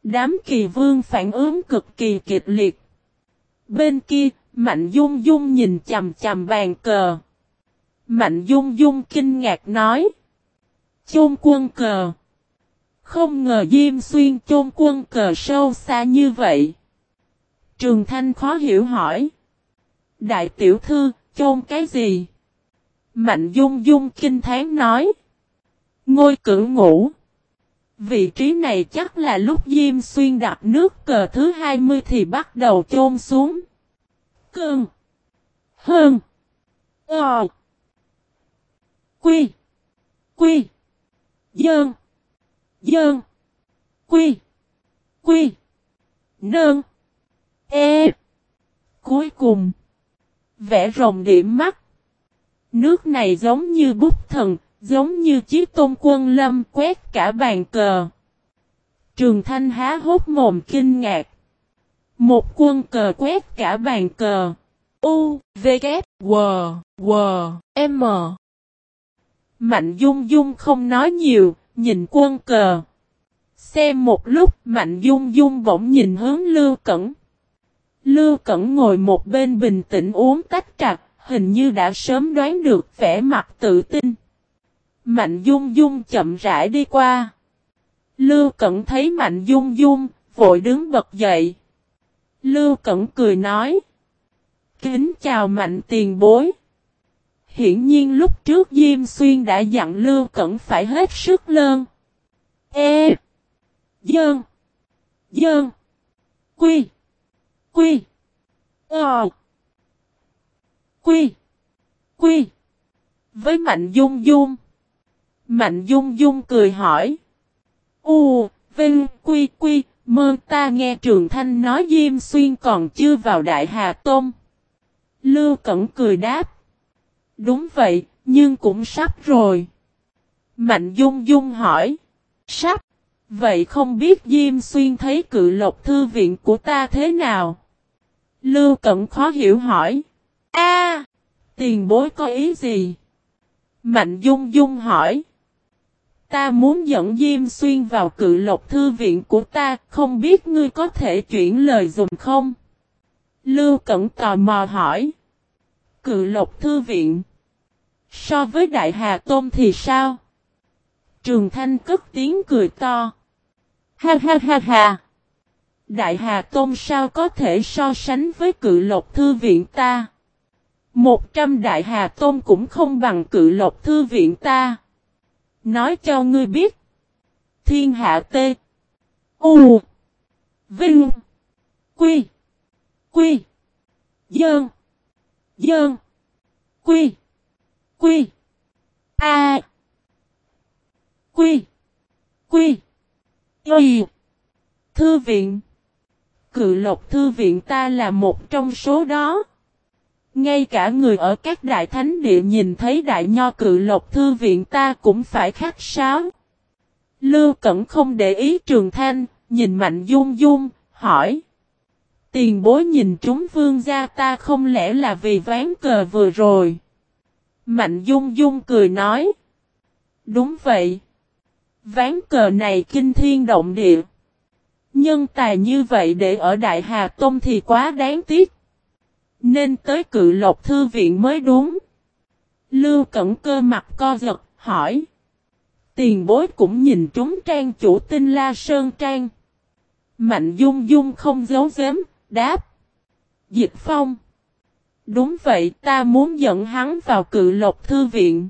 Đám kỳ vương phản ứng cực kỳ kịch liệt. Bên kia, Mạnh Dung Dung nhìn chầm chầm bàn cờ. Mạnh Dung Dung kinh ngạc nói. Chôn quân cờ. Không ngờ Diêm Xuyên chôn quân cờ sâu xa như vậy. Trường Thanh khó hiểu hỏi. Đại tiểu thư, chôn cái gì? Mạnh Dung Dung kinh thán nói. Ngôi cử ngủ. Vị trí này chắc là lúc Diêm Xuyên đặt nước cờ thứ 20 thì bắt đầu chôn xuống. Cơn. Hơn. Ờ. Quy. Quy. Dơn. Dơn. Quy. Quy. Nơn. E. Cuối cùng. Vẽ rồng điểm mắt. Nước này giống như bút thần, giống như chiếc tôn quân lâm quét cả bàn cờ. Trường Thanh há hốt mồm kinh ngạc. Một quân cờ quét cả bàn cờ. U, V, K, W, W, M. Mạnh Dung Dung không nói nhiều, nhìn quân cờ. Xem một lúc Mạnh Dung Dung bỗng nhìn hướng Lưu Cẩn. Lưu Cẩn ngồi một bên bình tĩnh uống tách trà, hình như đã sớm đoán được vẻ mặt tự tin. Mạnh Dung Dung chậm rãi đi qua. Lưu Cẩn thấy Mạnh Dung Dung, vội đứng bật dậy. Lưu Cẩn cười nói. Kính chào Mạnh tiền bối. Hiển nhiên lúc trước Diêm Xuyên đã dặn Lưu Cẩn phải hết sức lơn. E. Dơn. Dơn. Quy. Quy. Ờ. Quy. Quy. Với Mạnh Dung Dung. Mạnh Dung Dung cười hỏi. U, Vinh, Quy, Quy, mơ ta nghe Trường Thanh nói Diêm Xuyên còn chưa vào Đại Hà Tôn. Lưu Cẩn cười đáp. Đúng vậy, nhưng cũng sắp rồi. Mạnh Dung Dung hỏi. Sắp. Vậy không biết Diêm Xuyên thấy cự lộc thư viện của ta thế nào? Lưu Cẩn khó hiểu hỏi. A, tiền bối có ý gì? Mạnh Dung Dung hỏi. Ta muốn dẫn Diêm Xuyên vào cự lộc thư viện của ta, không biết ngươi có thể chuyển lời dùng không? Lưu Cẩn tò mò hỏi. Cự lộc thư viện. So với Đại Hà Tôn thì sao? Trường Thanh cất tiếng cười to. Ha ha ha ha. Đại Hà Tôn sao có thể so sánh với cự lộc thư viện ta? Một trăm Đại Hà Tôn cũng không bằng cự lộc thư viện ta. Nói cho ngươi biết. Thiên hạ tê. U. Vinh. Quy. Quy. Dơn. Dơn. Quy. Quy. A. Quy. Quy. Y. Thư viện. Cự lộc thư viện ta là một trong số đó. Ngay cả người ở các đại thánh địa nhìn thấy đại nho cự lộc thư viện ta cũng phải khát sáo. Lưu Cẩn không để ý Trường Thanh, nhìn Mạnh Dung Dung, hỏi. Tiền bối nhìn chúng vương gia ta không lẽ là vì ván cờ vừa rồi. Mạnh Dung Dung cười nói. Đúng vậy. Ván cờ này kinh thiên động địa. Nhân tài như vậy để ở Đại Hà Tông thì quá đáng tiếc. Nên tới cự lộc thư viện mới đúng. Lưu Cẩn cơ mặt co giật, hỏi. Tiền bối cũng nhìn trúng trang chủ tinh La Sơn Trang. Mạnh Dung Dung không giấu giếm, đáp. Dịch Phong. Đúng vậy ta muốn dẫn hắn vào cự lộc thư viện.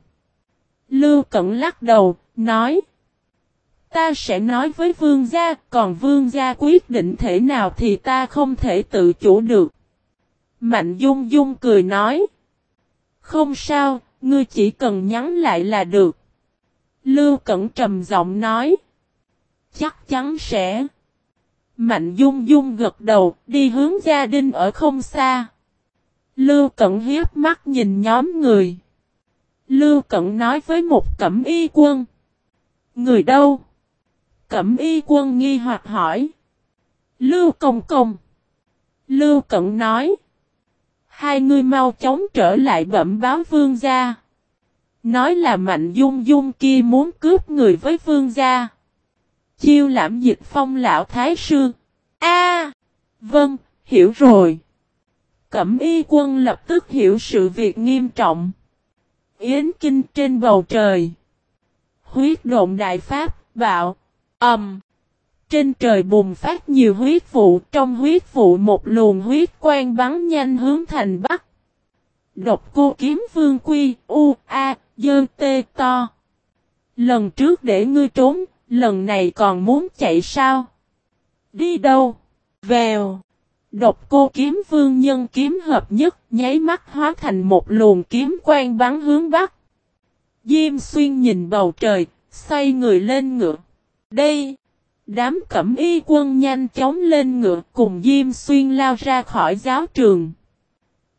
Lưu Cẩn lắc đầu, nói. Ta sẽ nói với vương gia, còn vương gia quyết định thể nào thì ta không thể tự chủ được. Mạnh Dung Dung cười nói. Không sao, ngươi chỉ cần nhắn lại là được. Lưu Cẩn trầm giọng nói. Chắc chắn sẽ. Mạnh Dung Dung gật đầu, đi hướng gia đình ở không xa. Lưu Cẩn hiếp mắt nhìn nhóm người. Lưu Cẩn nói với một cẩm y quân. Người đâu? Cẩm y quân nghi hoặc hỏi. Lưu Công Công. Lưu Cẩn nói. Hai người mau chóng trở lại bẩm báo vương gia. Nói là mạnh dung dung kia muốn cướp người với vương gia. Chiêu lãm dịch phong lão thái sư. A, Vâng, hiểu rồi. Cẩm y quân lập tức hiểu sự việc nghiêm trọng. Yến kinh trên bầu trời. Huyết động đại pháp, bạo, ầm. Trên trời bùng phát nhiều huyết vụ, trong huyết vụ một luồng huyết quang bắn nhanh hướng thành bắc. Độc cô kiếm vương quy, u, a, dơ tê to. Lần trước để ngươi trốn, lần này còn muốn chạy sao? Đi đâu? Vèo. Độc cô kiếm vương nhân kiếm hợp nhất, nháy mắt hóa thành một luồng kiếm quang bắn hướng bắc. Diêm xuyên nhìn bầu trời, xoay người lên ngựa. Đây! Đám cẩm y quân nhanh chóng lên ngựa cùng Diêm xuyên lao ra khỏi giáo trường.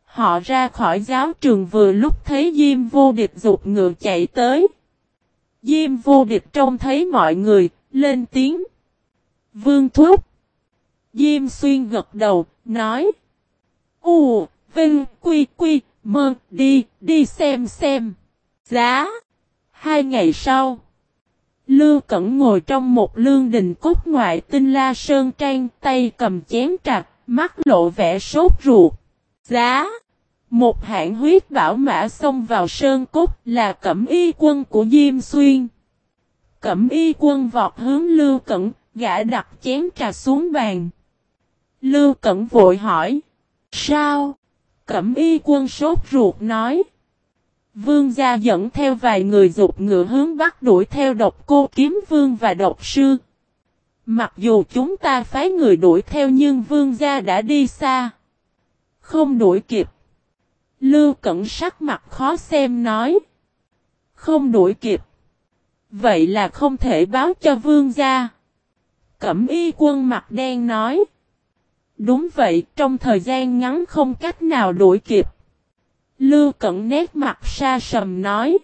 Họ ra khỏi giáo trường vừa lúc thấy Diêm vô địch rụt ngựa chạy tới. Diêm vô địch trông thấy mọi người, lên tiếng. Vương thúc. Diêm xuyên gật đầu, nói. U, Vinh, Quy, Quy, Mơ, đi, đi xem xem. Giá. Hai ngày sau. Lưu Cẩn ngồi trong một lương đình cốt ngoại tinh la sơn trang, tay cầm chén trạc, mắt lộ vẻ sốt ruột. Giá. Một hạng huyết bảo mã xông vào sơn cốt là cẩm y quân của Diêm Xuyên. Cẩm y quân vọt hướng Lưu Cẩn, gã đặt chén trà xuống bàn. Lưu Cẩn vội hỏi. Sao? Cẩm y quân sốt ruột nói. Vương gia dẫn theo vài người dục ngựa hướng bắt đuổi theo độc cô kiếm vương và độc sư. Mặc dù chúng ta phái người đuổi theo nhưng vương gia đã đi xa. Không đuổi kịp. Lưu Cẩn sắc mặt khó xem nói. Không đuổi kịp. Vậy là không thể báo cho vương gia. Cẩm y quân mặt đen nói. Đúng vậy, trong thời gian ngắn không cách nào đuổi kịp. Lưu Cẩn nét mặt xa sầm nói.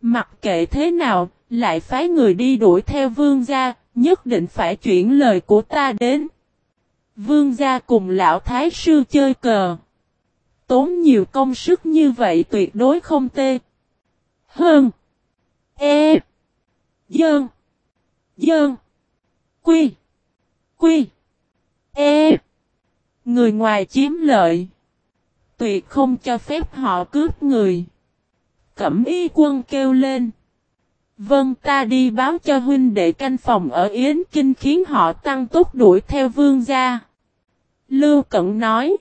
Mặc kệ thế nào, lại phái người đi đuổi theo vương gia, nhất định phải chuyển lời của ta đến. Vương gia cùng lão thái sư chơi cờ. Tốn nhiều công sức như vậy tuyệt đối không tê. Hơn. E. Dơn. Dơn. Quy. Quy. E. Người ngoài chiếm lợi. Tuyệt không cho phép họ cướp người. Cẩm y quân kêu lên. Vâng ta đi báo cho huynh đệ canh phòng ở Yến Kinh khiến họ tăng tốc đuổi theo vương gia. Lưu Cẩn nói.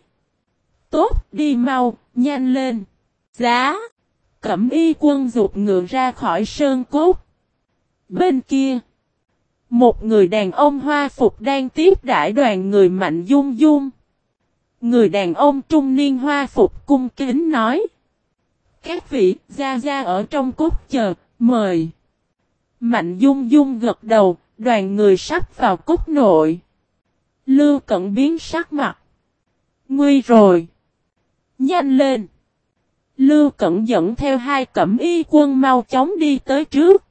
Tốt đi mau, nhanh lên. Giá. Cẩm y quân rụt ngựa ra khỏi sơn cốt. Bên kia. Một người đàn ông hoa phục đang tiếp đãi đoàn người mạnh dung dung. Người đàn ông trung niên hoa phục cung kính nói. Các vị, ra ra ở trong cốt chờ, mời. Mạnh dung dung gật đầu, đoàn người sắp vào cốt nội. Lưu cận biến sắc mặt. Nguy rồi. Nhanh lên. Lưu cận dẫn theo hai cẩm y quân mau chóng đi tới trước.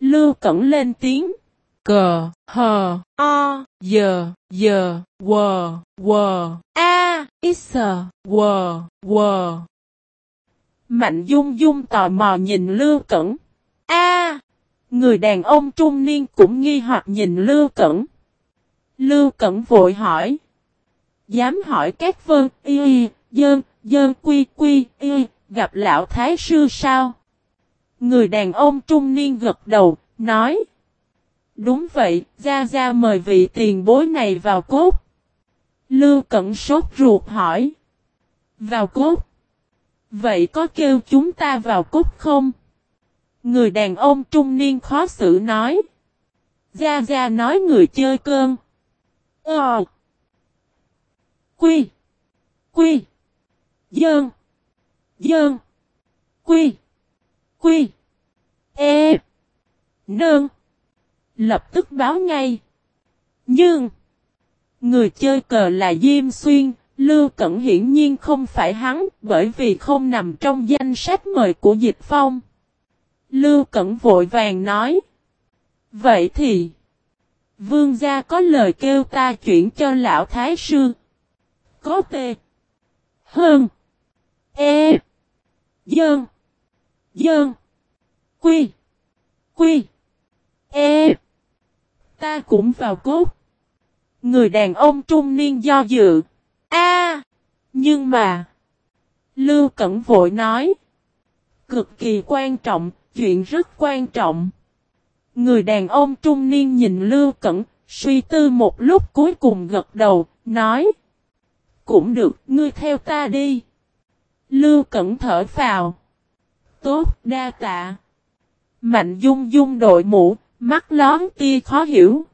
Lưu cận lên tiếng cờ, hờ, o, giờ, giờ, quờ, quờ, a, x, quờ, quờ. Mạnh dung dung tò mò nhìn Lưu Cẩn. A, người đàn ông trung niên cũng nghi hoặc nhìn Lưu Cẩn. Lưu Cẩn vội hỏi. Dám hỏi các vân, y, dơn, dơn quy quy, y, gặp lão thái sư sao? Người đàn ông trung niên gật đầu, nói. Đúng vậy, Gia Gia mời vị tiền bối này vào cốt. Lưu Cẩn sốt ruột hỏi. Vào cốt? Vậy có kêu chúng ta vào cốt không? Người đàn ông trung niên khó xử nói. Gia Gia nói người chơi cơn. Ờ. Quy. Quy. Dơn. Dơn. Quy. Quy. E. Nương lập tức báo ngay. Nhưng, người chơi cờ là Diêm Xuyên, Lưu Cẩn hiển nhiên không phải hắn bởi vì không nằm trong danh sách mời của Dịch Phong. Lưu Cẩn vội vàng nói. Vậy thì, vương gia có lời kêu ta chuyển cho lão thái sư. Có tê. Hơn. E. Dơn. Dơn. Quy. Quy. E. Ta cũng vào cốt. Người đàn ông trung niên do dự. A, nhưng mà. Lưu Cẩn vội nói. Cực kỳ quan trọng, chuyện rất quan trọng. Người đàn ông trung niên nhìn Lưu Cẩn, suy tư một lúc cuối cùng gật đầu, nói. Cũng được, ngươi theo ta đi. Lưu Cẩn thở vào. Tốt, đa tạ. Mạnh dung dung đội mũ, mắt lón tia khó hiểu.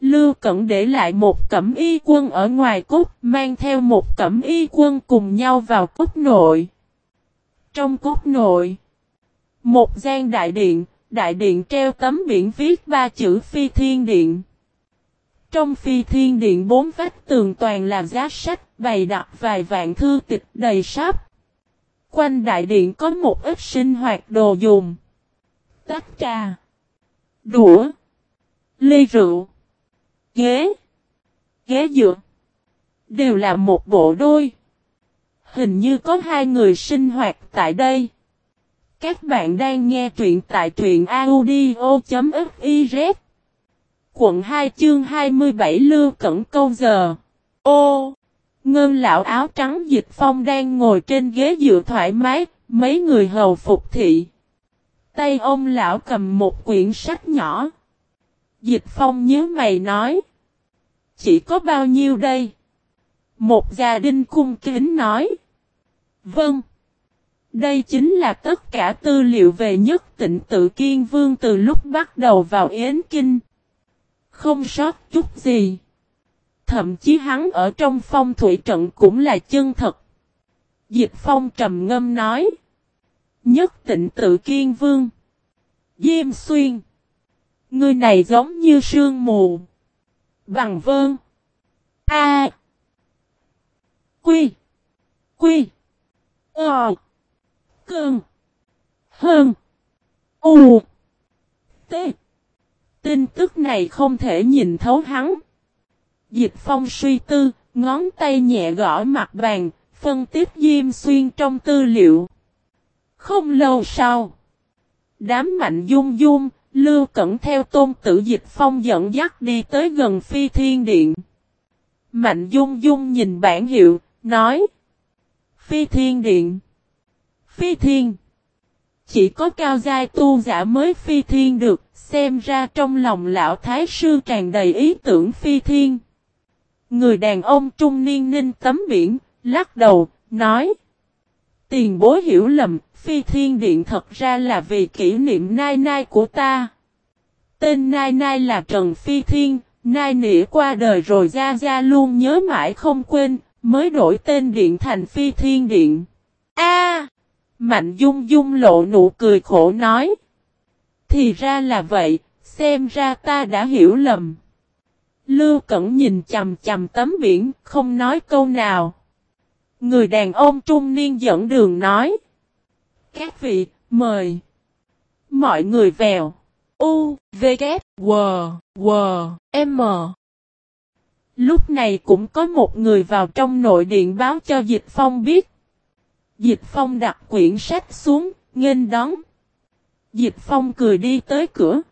Lưu Cẩn để lại một cẩm y quân ở ngoài cốt, mang theo một cẩm y quân cùng nhau vào cốt nội. Trong cốt nội, một gian đại điện, đại điện treo tấm biển viết ba chữ phi thiên điện. Trong phi thiên điện bốn vách tường toàn là giá sách, bày đặt vài vạn thư tịch đầy sáp. Quanh đại điện có một ít sinh hoạt đồ dùng. Tách trà, đũa, ly rượu, ghế, ghế dựa. Đều là một bộ đôi. Hình như có hai người sinh hoạt tại đây. Các bạn đang nghe truyện tại truyện audio.fiz Quận 2 chương 27 Lưu Cẩn Câu Giờ Ô Ngân lão áo trắng dịch phong đang ngồi trên ghế dựa thoải mái, mấy người hầu phục thị. Tay ông lão cầm một quyển sách nhỏ. Dịch phong nhớ mày nói. Chỉ có bao nhiêu đây? Một gia đình cung kính nói. Vâng. Đây chính là tất cả tư liệu về nhất tịnh tự kiên vương từ lúc bắt đầu vào Yến Kinh. Không sót chút gì. Thậm chí hắn ở trong phong thủy trận cũng là chân thật. Dịch phong trầm ngâm nói. Nhất tịnh tự kiên vương. Diêm xuyên. Người này giống như sương mù. Bằng vơn. A. Quy. Quy. Ờ. Cơn. Hơn. U. T. Tin tức này không thể nhìn thấu hắn. Dịch phong suy tư, ngón tay nhẹ gõ mặt bàn, phân tích Diêm Xuyên trong tư liệu. Không lâu sau, đám mạnh dung dung, lưu cẩn theo tôn tử dịch phong dẫn dắt đi tới gần phi thiên điện. Mạnh dung dung nhìn bản hiệu, nói. Phi thiên điện. Phi thiên. Chỉ có cao giai tu giả mới phi thiên được, xem ra trong lòng lão thái sư tràn đầy ý tưởng phi thiên. Người đàn ông trung niên ninh tấm biển, lắc đầu, nói. Tiền bối hiểu lầm, phi thiên điện thật ra là vì kỷ niệm nai nai của ta. Tên nai nai là Trần Phi Thiên, nai nĩa qua đời rồi ra ra luôn nhớ mãi không quên, mới đổi tên điện thành Phi Thiên Điện. A Mạnh Dung Dung lộ nụ cười khổ nói. Thì ra là vậy, xem ra ta đã hiểu lầm. Lưu Cẩn nhìn chầm chầm tấm biển, không nói câu nào. Người đàn ông trung niên dẫn đường nói. Các vị, mời. Mọi người vèo. U, V, K, W, W, M. Lúc này cũng có một người vào trong nội điện báo cho Dịch Phong biết. Dịch Phong đặt quyển sách xuống, nghênh đón. Dịch Phong cười đi tới cửa.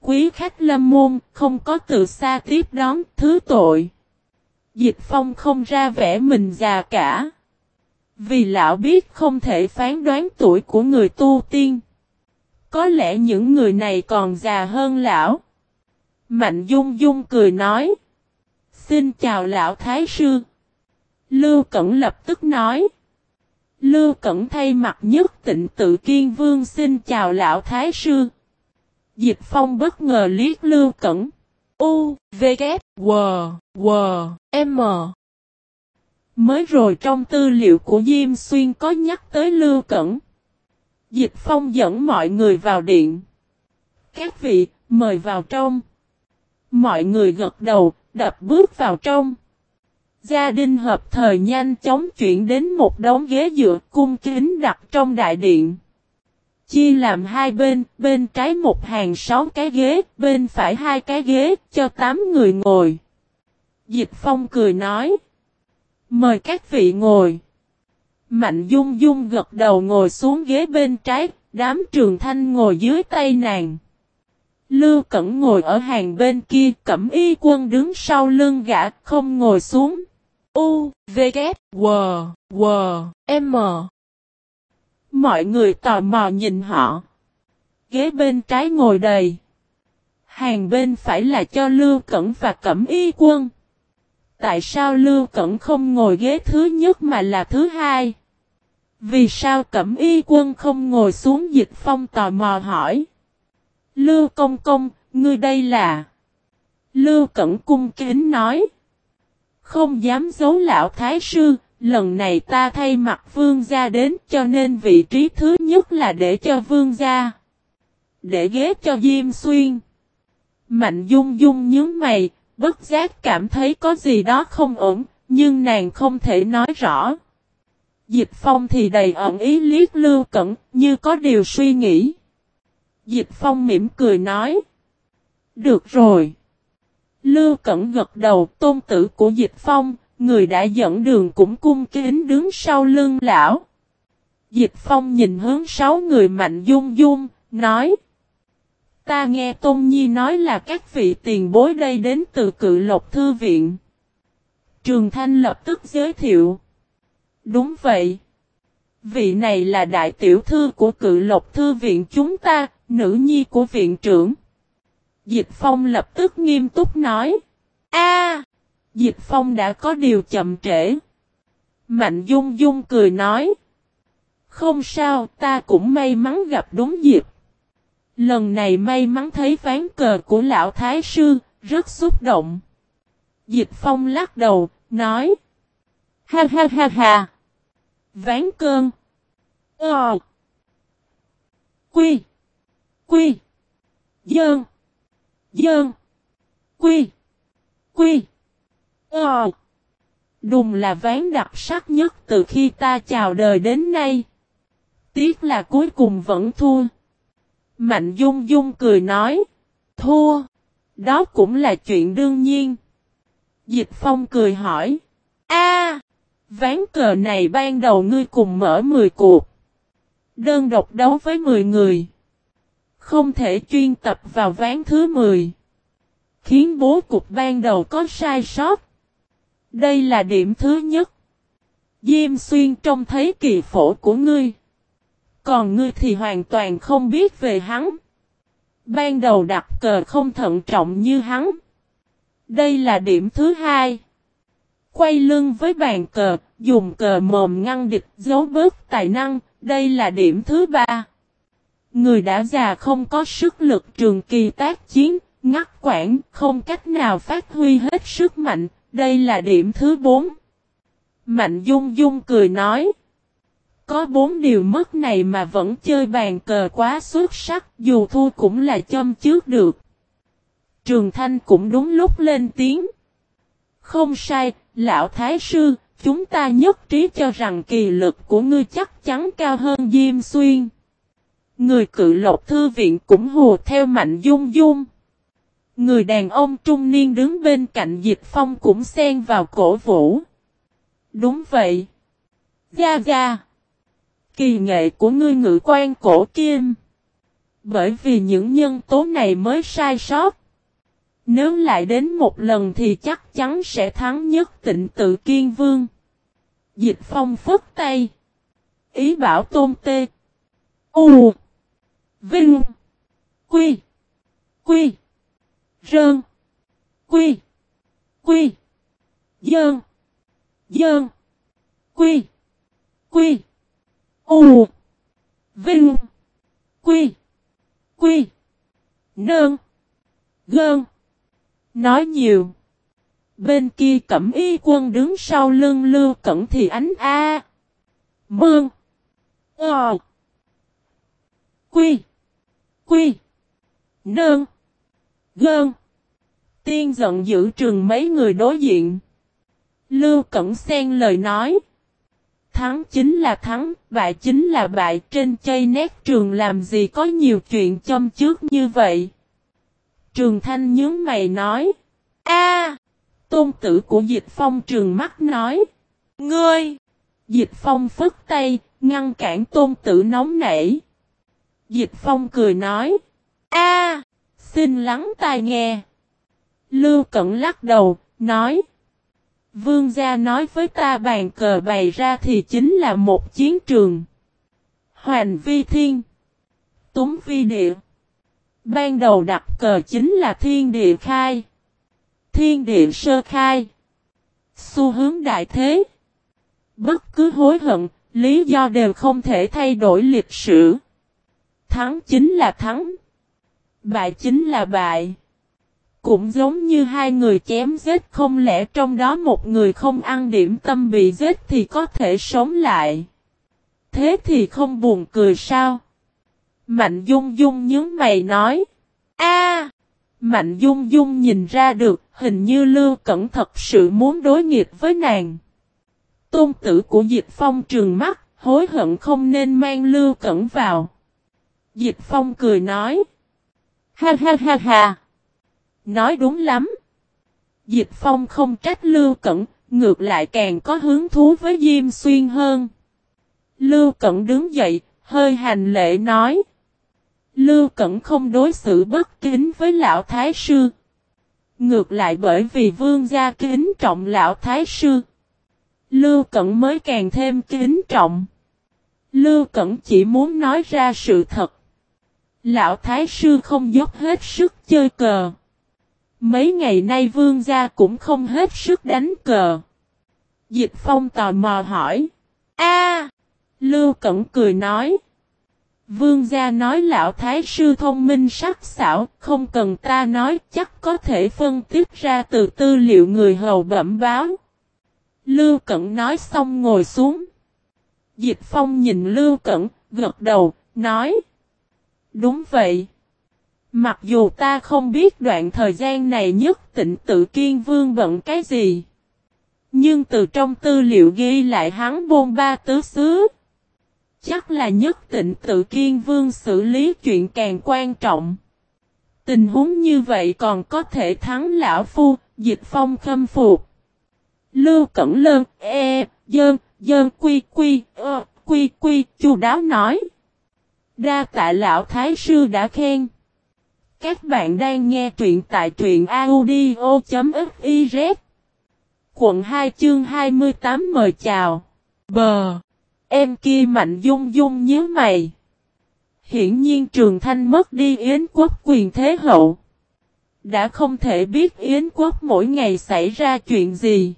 Quý khách lâm môn, không có từ xa tiếp đón, thứ tội. Dịch Phong không ra vẻ mình già cả. Vì lão biết không thể phán đoán tuổi của người tu tiên. Có lẽ những người này còn già hơn lão. Mạnh Dung Dung cười nói. Xin chào lão Thái Sư. Lưu Cẩn lập tức nói. Lưu Cẩn thay mặt nhất tịnh tự kiên vương xin chào lão Thái Sư. Dịch Phong bất ngờ liếc Lưu Cẩn. U, V, K, W, W, M. Mới rồi trong tư liệu của Diêm Xuyên có nhắc tới Lưu Cẩn. Dịch Phong dẫn mọi người vào điện. Các vị, mời vào trong. Mọi người gật đầu, đập bước vào trong. Gia đình hợp thời nhanh chóng chuyển đến một đống ghế dựa cung kính đặt trong đại điện. Chia làm hai bên, bên trái một hàng sáu cái ghế, bên phải hai cái ghế, cho tám người ngồi. Dịch Phong cười nói. Mời các vị ngồi. Mạnh Dung Dung gật đầu ngồi xuống ghế bên trái, đám trường thanh ngồi dưới tay nàng. Lưu Cẩn ngồi ở hàng bên kia, cẩm y quân đứng sau lưng gã, không ngồi xuống. U, V, K, W, W, M. Mọi người tò mò nhìn họ. Ghế bên trái ngồi đầy. Hàng bên phải là cho Lưu Cẩn và Cẩm Y Quân. Tại sao Lưu Cẩn không ngồi ghế thứ nhất mà là thứ hai? Vì sao Cẩm Y Quân không ngồi xuống dịch phong tò mò hỏi? Lưu Công Công, ngươi đây là... Lưu Cẩn cung kính nói. Không dám giấu lão thái sư, lần này ta thay mặt vương gia đến cho nên vị trí thứ nhất là để cho vương gia. Để ghế cho Diêm Xuyên. Mạnh dung dung nhớ mày, bất giác cảm thấy có gì đó không ổn, nhưng nàng không thể nói rõ. Dịch phong thì đầy ẩn ý liếc lưu cẩn, như có điều suy nghĩ. Dịch phong mỉm cười nói. Được rồi. Lưu cẩn gật đầu tôn tử của dịch phong, người đã dẫn đường cũng cung kính đứng sau lưng lão. Dịch phong nhìn hướng sáu người mạnh dung dung, nói. Ta nghe Tôn Nhi nói là các vị tiền bối đây đến từ cự lộc thư viện. Trường Thanh lập tức giới thiệu. Đúng vậy. Vị này là đại tiểu thư của cự lộc thư viện chúng ta, nữ nhi của viện trưởng. Dịch Phong lập tức nghiêm túc nói. a Diệp Phong đã có điều chậm trễ. Mạnh Dung Dung cười nói. Không sao, ta cũng may mắn gặp đúng dịp. Lần này may mắn thấy ván cờ của lão Thái Sư, rất xúc động. Diệp Phong lắc đầu, nói. Ha ha ha ha. Ván cơn. Ờ. Quy. Quy. Dơn. Dơn. Quy. Quy. Ờ. Đùng là ván đặc sắc nhất từ khi ta chào đời đến nay. Tiếc là cuối cùng vẫn thua. Mạnh Dung Dung cười nói. Thua. Đó cũng là chuyện đương nhiên. Dịch Phong cười hỏi. A, ván cờ này ban đầu ngươi cùng mở 10 cuộc. Đơn độc đấu với 10 người. Không thể chuyên tập vào ván thứ 10. Khiến bố cục ban đầu có sai sót. Đây là điểm thứ nhất. Diêm xuyên trông thấy kỳ phổ của ngươi. Còn ngươi thì hoàn toàn không biết về hắn. Ban đầu đặt cờ không thận trọng như hắn. Đây là điểm thứ hai. Quay lưng với bàn cờ, dùng cờ mồm ngăn địch giấu bớt tài năng, đây là điểm thứ ba. Người đã già không có sức lực trường kỳ tác chiến, ngắt quãng, không cách nào phát huy hết sức mạnh, đây là điểm thứ bốn. Mạnh Dung Dung cười nói. Có bốn điều mất này mà vẫn chơi bàn cờ quá xuất sắc, dù thua cũng là châm trước được. Trường Thanh cũng đúng lúc lên tiếng. Không sai, lão Thái Sư, chúng ta nhất trí cho rằng kỳ lực của ngươi chắc chắn cao hơn Diêm Xuyên. Người cự lộc thư viện cũng hùa theo mạnh dung dung. Người đàn ông trung niên đứng bên cạnh dịch phong cũng xen vào cổ vũ. Đúng vậy. Gia Gia kỳ nghệ của ngươi ngự quan cổ kim. Bởi vì những nhân tố này mới sai sót. Nếu lại đến một lần thì chắc chắn sẽ thắng nhất tịnh tự kiên vương. Dịch phong phất tay. Ý bảo tôn tê. U. Vinh. Quy. Quy. Rơn. Quy. Quy. Dơn. Dơn. Quy. Quy. U. Vinh. Quy. Quy. Nơn. Gơn. Nói nhiều. Bên kia cẩm y quân đứng sau lưng lưu cẩn thì ánh A. Mương. Ờ. Quy. Quy. Nơn. Gơn. Tiên giận giữ trường mấy người đối diện. Lưu Cẩn xen lời nói thắng chính là thắng, bại chính là bại trên chơi nét trường làm gì có nhiều chuyện châm trước như vậy. Trường Thanh nhớ mày nói. a Tôn tử của Dịch Phong trường mắt nói. Ngươi! Dịch Phong phức tay, ngăn cản tôn tử nóng nảy. Dịch Phong cười nói. a Xin lắng tai nghe. Lưu Cẩn lắc đầu, nói. Vương gia nói với ta bàn cờ bày ra thì chính là một chiến trường. Hoàn vi thiên. Túng vi địa. Ban đầu đặt cờ chính là thiên địa khai. Thiên địa sơ khai. Xu hướng đại thế. Bất cứ hối hận, lý do đều không thể thay đổi lịch sử. Thắng chính là thắng. Bại chính là bại. Cũng giống như hai người chém giết không lẽ trong đó một người không ăn điểm tâm bị giết thì có thể sống lại. Thế thì không buồn cười sao? Mạnh Dung Dung nhớ mày nói. a Mạnh Dung Dung nhìn ra được hình như Lưu Cẩn thật sự muốn đối nghịch với nàng. Tôn tử của Dịch Phong trường mắt, hối hận không nên mang Lưu Cẩn vào. Dịch Phong cười nói. Ha ha ha ha. Nói đúng lắm. Dịch Phong không trách Lưu Cẩn, ngược lại càng có hứng thú với Diêm Xuyên hơn. Lưu Cẩn đứng dậy, hơi hành lễ nói. Lưu Cẩn không đối xử bất kính với lão Thái Sư. Ngược lại bởi vì vương gia kính trọng lão Thái Sư. Lưu Cẩn mới càng thêm kính trọng. Lưu Cẩn chỉ muốn nói ra sự thật. Lão Thái Sư không dốc hết sức chơi cờ. Mấy ngày nay vương gia cũng không hết sức đánh cờ. Dịch Phong tò mò hỏi. a Lưu Cẩn cười nói. Vương gia nói lão thái sư thông minh sắc sảo, không cần ta nói chắc có thể phân tích ra từ tư liệu người hầu bẩm báo. Lưu Cẩn nói xong ngồi xuống. Dịch Phong nhìn Lưu Cẩn, gật đầu, nói. Đúng vậy. Mặc dù ta không biết đoạn thời gian này nhất tịnh tự kiên vương bận cái gì. Nhưng từ trong tư liệu ghi lại hắn bôn ba tứ xứ. Chắc là nhất tịnh tự kiên vương xử lý chuyện càng quan trọng. Tình huống như vậy còn có thể thắng lão phu, dịch phong khâm phục. Lưu Cẩn Lơn, e, dơn, dơn quy quy, ơ, quy quy, chu đáo nói. Đa tạ lão thái sư đã khen. Các bạn đang nghe truyện tại truyện audio.fiz. Quận 2 chương 28 mời chào. Bờ. Em kia mạnh dung dung nhớ mày. Hiển nhiên Trường Thanh mất đi Yến quốc quyền thế hậu. Đã không thể biết Yến quốc mỗi ngày xảy ra chuyện gì.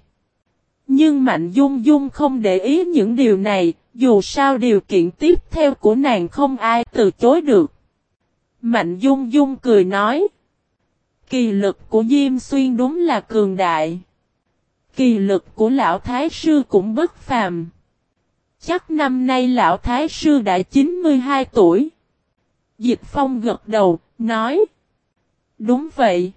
Nhưng Mạnh Dung Dung không để ý những điều này, dù sao điều kiện tiếp theo của nàng không ai từ chối được. Mạnh Dung Dung cười nói. Kỳ lực của Diêm Xuyên đúng là cường đại. Kỳ lực của Lão Thái Sư cũng bất phàm. Chắc năm nay Lão Thái Sư đã 92 tuổi. Dịch Phong gật đầu, nói. Đúng vậy.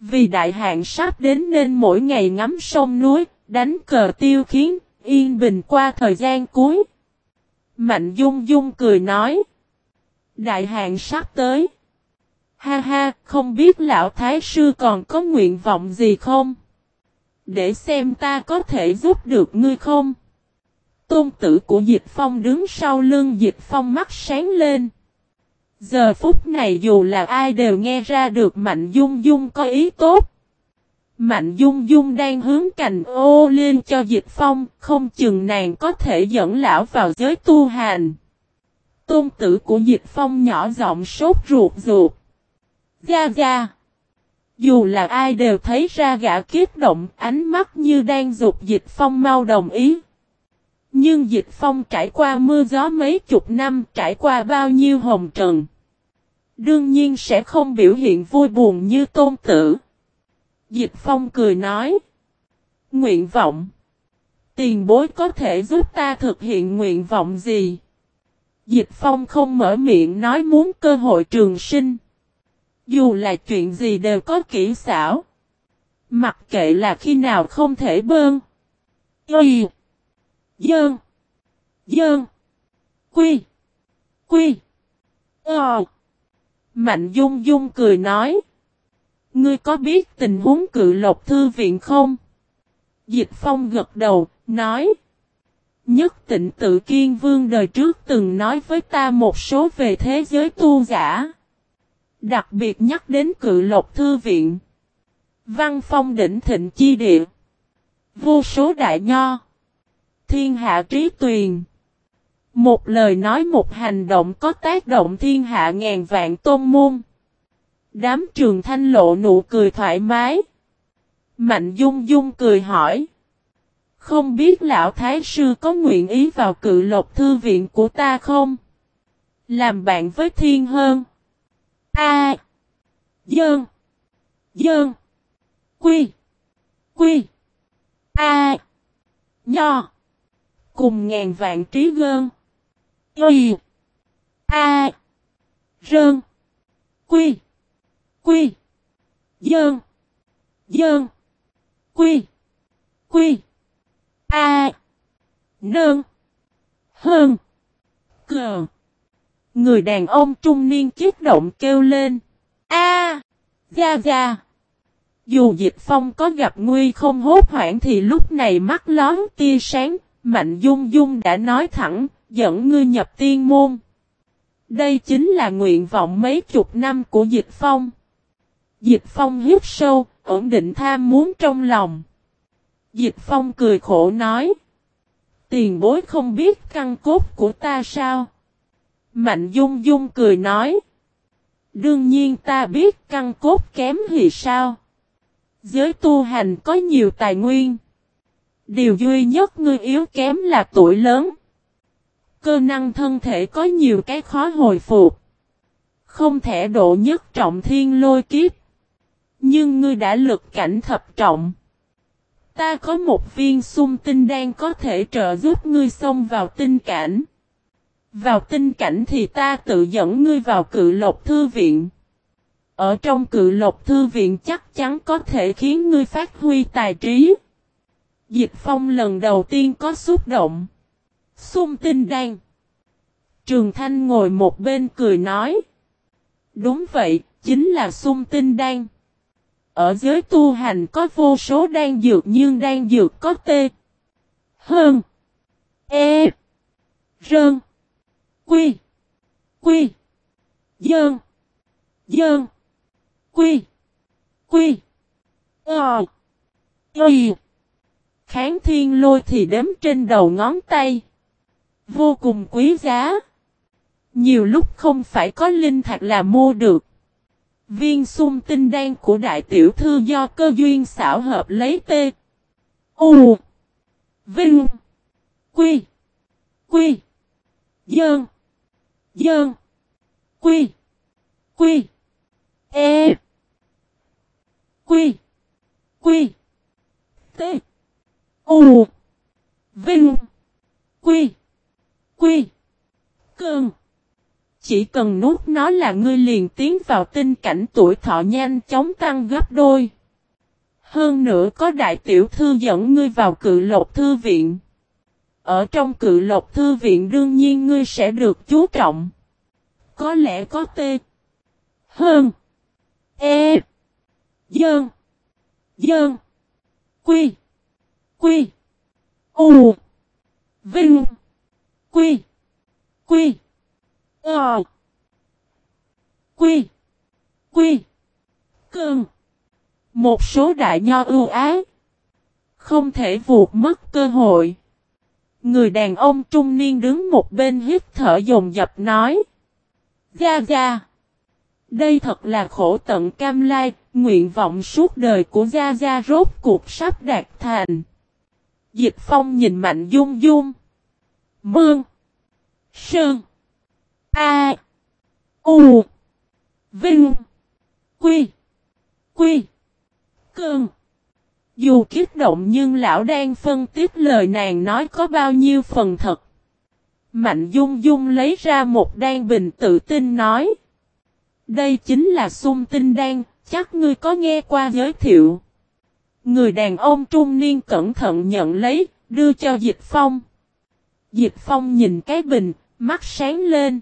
Vì đại hạn sắp đến nên mỗi ngày ngắm sông núi, đánh cờ tiêu khiến, yên bình qua thời gian cuối. Mạnh Dung Dung cười nói. Đại hạn sắp tới. Ha ha, không biết lão thái sư còn có nguyện vọng gì không? Để xem ta có thể giúp được ngươi không? Tôn tử của Dịch Phong đứng sau lưng Dịch Phong mắt sáng lên. Giờ phút này dù là ai đều nghe ra được Mạnh Dung Dung có ý tốt. Mạnh Dung Dung đang hướng cành ô lên cho Dịch Phong, không chừng nàng có thể dẫn lão vào giới tu hành. Tôn tử của Dịch Phong nhỏ giọng sốt ruột ruột. Ga ga. Dù là ai đều thấy ra gã kiếp động, ánh mắt như đang dục Dịch Phong mau đồng ý. Nhưng Dịch Phong trải qua mưa gió mấy chục năm, trải qua bao nhiêu hồng trần. Đương nhiên sẽ không biểu hiện vui buồn như tôn tử. Dịch Phong cười nói. Nguyện vọng. Tiền bối có thể giúp ta thực hiện nguyện vọng gì? Dịch Phong không mở miệng nói muốn cơ hội trường sinh. Dù là chuyện gì đều có kỹ xảo. Mặc kệ là khi nào không thể bơn. Y. Dơn. Dơn. Quy. Quy. Ờ. Mạnh Dung Dung cười nói. Ngươi có biết tình huống cự lộc thư viện không? Dịch Phong gật đầu, nói. Nhất tịnh tự kiên vương đời trước từng nói với ta một số về thế giới tu giả. Đặc biệt nhắc đến cự lộc thư viện. Văn phong đỉnh thịnh chi địa. Vô số đại nho. Thiên hạ trí tuyền. Một lời nói một hành động có tác động thiên hạ ngàn vạn tôn môn. Đám trường thanh lộ nụ cười thoải mái. Mạnh dung dung cười hỏi. Không biết lão thái sư có nguyện ý vào cự lộc thư viện của ta không? Làm bạn với thiên hơn. A. Dơn. Dơn. Quy. Quy. A. Nho. Cùng ngàn vạn trí gơn. Y. A. Rơn. Quy. Quy. Dơn. Dơn. Quy. Quy. A. Nơn. Hơn. Cờ. Người đàn ông trung niên kích động kêu lên. A. Ga ga. Dù dịch phong có gặp nguy không hốt hoảng thì lúc này mắt lón tia sáng, Mạnh Dung Dung đã nói thẳng, dẫn ngươi nhập tiên môn. Đây chính là nguyện vọng mấy chục năm của dịch phong. Dịch phong hít sâu, ổn định tham muốn trong lòng. Dịch phong cười khổ nói. Tiền bối không biết căn cốt của ta sao? Mạnh dung dung cười nói. Đương nhiên ta biết căn cốt kém thì sao? Giới tu hành có nhiều tài nguyên. Điều duy nhất ngươi yếu kém là tuổi lớn. Cơ năng thân thể có nhiều cái khó hồi phục. Không thể độ nhất trọng thiên lôi kiếp. Nhưng ngươi đã lực cảnh thập trọng. Ta có một viên sung tinh đan có thể trợ giúp ngươi xông vào tinh cảnh. Vào tinh cảnh thì ta tự dẫn ngươi vào cự lộc thư viện. Ở trong cự lộc thư viện chắc chắn có thể khiến ngươi phát huy tài trí. Dịch phong lần đầu tiên có xúc động. Xung tinh đan. Trường Thanh ngồi một bên cười nói. Đúng vậy, chính là xung tinh đan. Ở giới tu hành có vô số đan dược nhưng đan dược có tê. Hơn. E. Rơn. Quy. Quy. Dơn. Dơn. Quy. Quy. Ờ. Y. Kháng thiên lôi thì đếm trên đầu ngón tay. Vô cùng quý giá. Nhiều lúc không phải có linh thạch là mua được. Viên sung tinh đan của đại tiểu thư do cơ duyên xảo hợp lấy tê. U. Vinh. Quy. Quy. Dơn. Dơn. Quy. Quy. E. Quy. Quy. T. U. Vinh. Quy. Quy. Cơn. Chỉ cần nuốt nó là ngươi liền tiến vào tinh cảnh tuổi thọ nhanh chóng tăng gấp đôi. Hơn nữa có đại tiểu thư dẫn ngươi vào cự lộc thư viện. Ở trong cự lộc thư viện đương nhiên ngươi sẽ được chú trọng. Có lẽ có tê. Hơn. E. Dơn. Dơn. Quy. Quy. U. Vinh. Quy. Quy. Ờ. Quy. Quy. Cơn. Một số đại nho ưu ái. Không thể vụt mất cơ hội. Người đàn ông trung niên đứng một bên hít thở dồn dập nói. "Gia gia, Đây thật là khổ tận cam lai, nguyện vọng suốt đời của Gia Gia rốt cuộc sắp đạt thành. Dịch Phong nhìn Mạnh Dung Dung. Mương. Sơn. A. U. Vinh. Quy. Quy. cường Dù kích động nhưng lão đang phân tích lời nàng nói có bao nhiêu phần thật. Mạnh Dung Dung lấy ra một đan bình tự tin nói. Đây chính là sung tinh đan, chắc ngươi có nghe qua giới thiệu. Người đàn ông trung niên cẩn thận nhận lấy, đưa cho Dịch Phong. Dịch Phong nhìn cái bình, mắt sáng lên.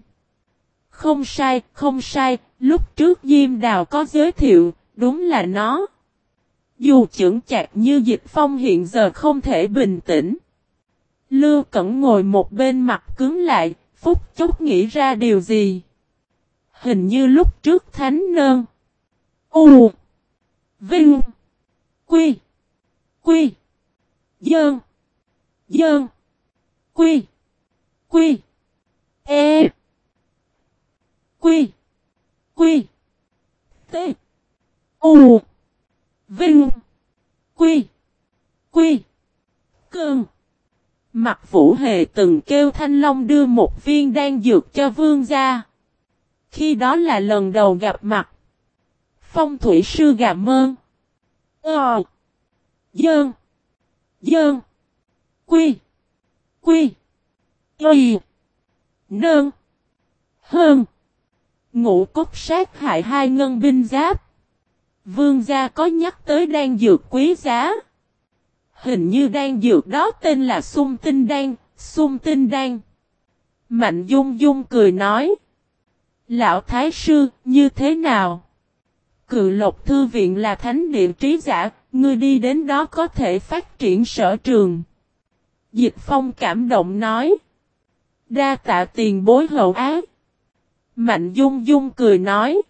Không sai, không sai, lúc trước Diêm Đào có giới thiệu, đúng là nó. Dù trưởng chạc như Dịch Phong hiện giờ không thể bình tĩnh. Lưu Cẩn ngồi một bên mặt cứng lại, phút chốc nghĩ ra điều gì. hình như lúc trước thánh nơn. U. Vinh. Quy. Quy. Dơn. Dơn. Quy. Quy. E. Quy. Quy. T. U. Vinh. Quy. Quy. Cơn. Mặt vũ hề từng kêu thanh long đưa một viên đan dược cho vương gia. Khi đó là lần đầu gặp mặt. Phong thủy sư gà mơn. Ờ. Dơn. Dơn. Quy. Quy. Y. Nơn. Hơn. Ngũ cốt sát hại hai ngân binh giáp. Vương gia có nhắc tới đan dược quý giá. Hình như đan dược đó tên là sung tinh đan, sung tinh đan. Mạnh dung dung cười nói. Lão Thái Sư, như thế nào? Cự lộc thư viện là thánh địa trí giả, ngươi đi đến đó có thể phát triển sở trường. Dịch Phong cảm động nói. Đa tạ tiền bối hậu ác. Mạnh Dung Dung cười nói.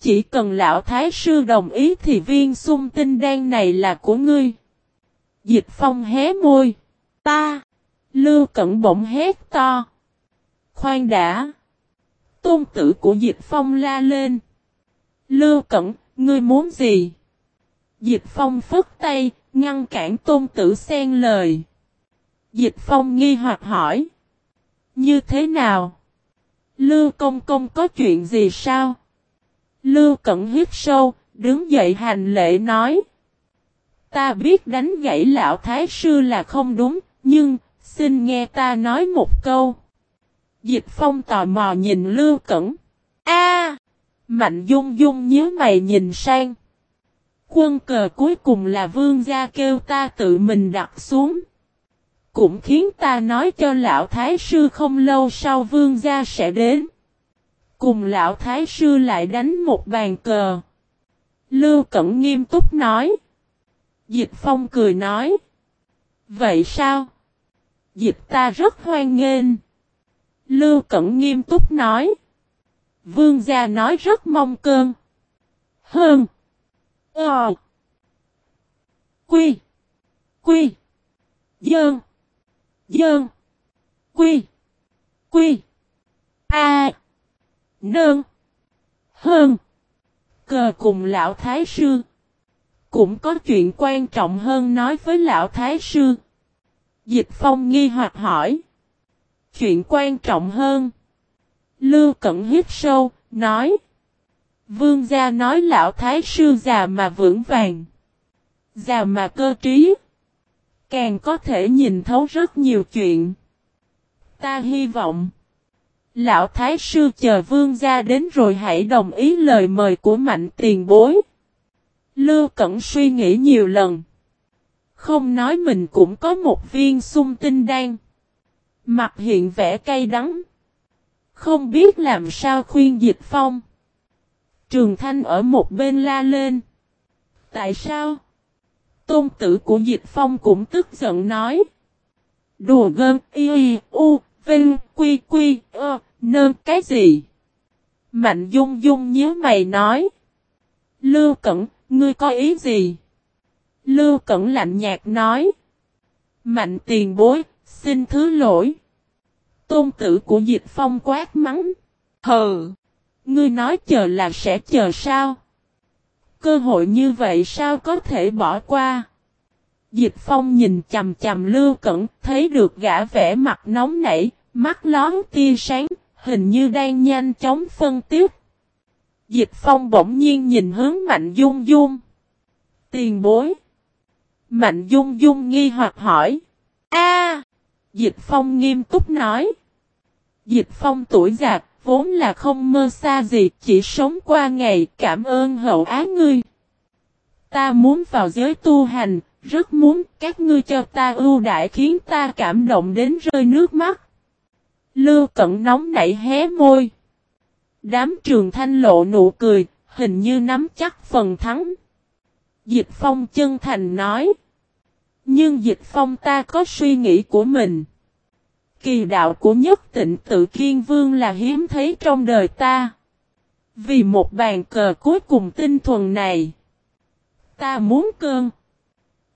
Chỉ cần lão thái sư đồng ý thì viên sung tinh đen này là của ngươi. Dịch Phong hé môi. Ta. Lưu Cẩn bỗng hét to. Khoan đã. Tôn tử của Dịch Phong la lên. Lưu Cẩn, ngươi muốn gì? Dịch Phong phất tay, ngăn cản tôn tử xen lời. Dịch Phong nghi hoặc hỏi. Như thế nào? Lưu Công Công có chuyện gì sao? Lưu Cẩn hít sâu, đứng dậy hành lễ nói. Ta biết đánh gãy lão thái sư là không đúng, nhưng, xin nghe ta nói một câu. Dịch Phong tò mò nhìn Lưu Cẩn. A, Mạnh Dung Dung nhớ mày nhìn sang. Quân cờ cuối cùng là vương gia kêu ta tự mình đặt xuống. Cũng khiến ta nói cho lão thái sư không lâu sau vương gia sẽ đến. Cùng lão thái sư lại đánh một bàn cờ. Lưu Cẩn nghiêm túc nói. Dịch Phong cười nói. Vậy sao? Dịch ta rất hoan nghênh. Lưu Cẩn nghiêm túc nói. Vương gia nói rất mong cơn. Hơn. Ờ. Quy. Quy. Dơn. Dơn. Quy. Quy. A. Nơn. Hơn. Cờ cùng lão thái sư. Cũng có chuyện quan trọng hơn nói với lão thái sư. Dịch phong nghi hoặc hỏi. Chuyện quan trọng hơn. Lưu Cẩn hít sâu, nói. Vương gia nói lão thái sư già mà vững vàng. Già mà cơ trí. Càng có thể nhìn thấu rất nhiều chuyện. Ta hy vọng. Lão thái sư chờ vương gia đến rồi hãy đồng ý lời mời của mạnh tiền bối. Lưu Cẩn suy nghĩ nhiều lần. Không nói mình cũng có một viên sung tinh đan. Mặt hiện vẻ cay đắng. Không biết làm sao khuyên dịch phong. Trường Thanh ở một bên la lên. Tại sao? Tôn tử của Diệp phong cũng tức giận nói. Đùa gơn y u vinh quy quy ơ nơ cái gì? Mạnh dung dung nhớ mày nói. Lưu Cẩn, ngươi có ý gì? Lưu Cẩn lạnh nhạt nói. Mạnh tiền bối, xin thứ lỗi. Tôn tử của Diệp Phong quát mắng. Hừ! Ngươi nói chờ là sẽ chờ sao? Cơ hội như vậy sao có thể bỏ qua? Diệp Phong nhìn chầm chầm Lưu Cẩn, thấy được gã vẻ mặt nóng nảy, mắt lón tia sáng, hình như đang nhanh chóng phân tiếp. Diệp Phong bỗng nhiên nhìn hướng Mạnh Dung Dung. Tiền bối. Mạnh Dung Dung nghi hoặc hỏi. A Dịch Phong nghiêm túc nói. Dịch Phong tuổi giạc, vốn là không mơ xa gì, chỉ sống qua ngày, cảm ơn hậu á ngươi. Ta muốn vào giới tu hành, rất muốn các ngươi cho ta ưu đại khiến ta cảm động đến rơi nước mắt. Lưu cận nóng nảy hé môi. Đám trường thanh lộ nụ cười, hình như nắm chắc phần thắng. Dịch Phong chân thành nói. Nhưng Dịch Phong ta có suy nghĩ của mình. Kỳ đạo của nhất tịnh tự kiên vương là hiếm thấy trong đời ta. Vì một bàn cờ cuối cùng tinh thuần này. Ta muốn cơn.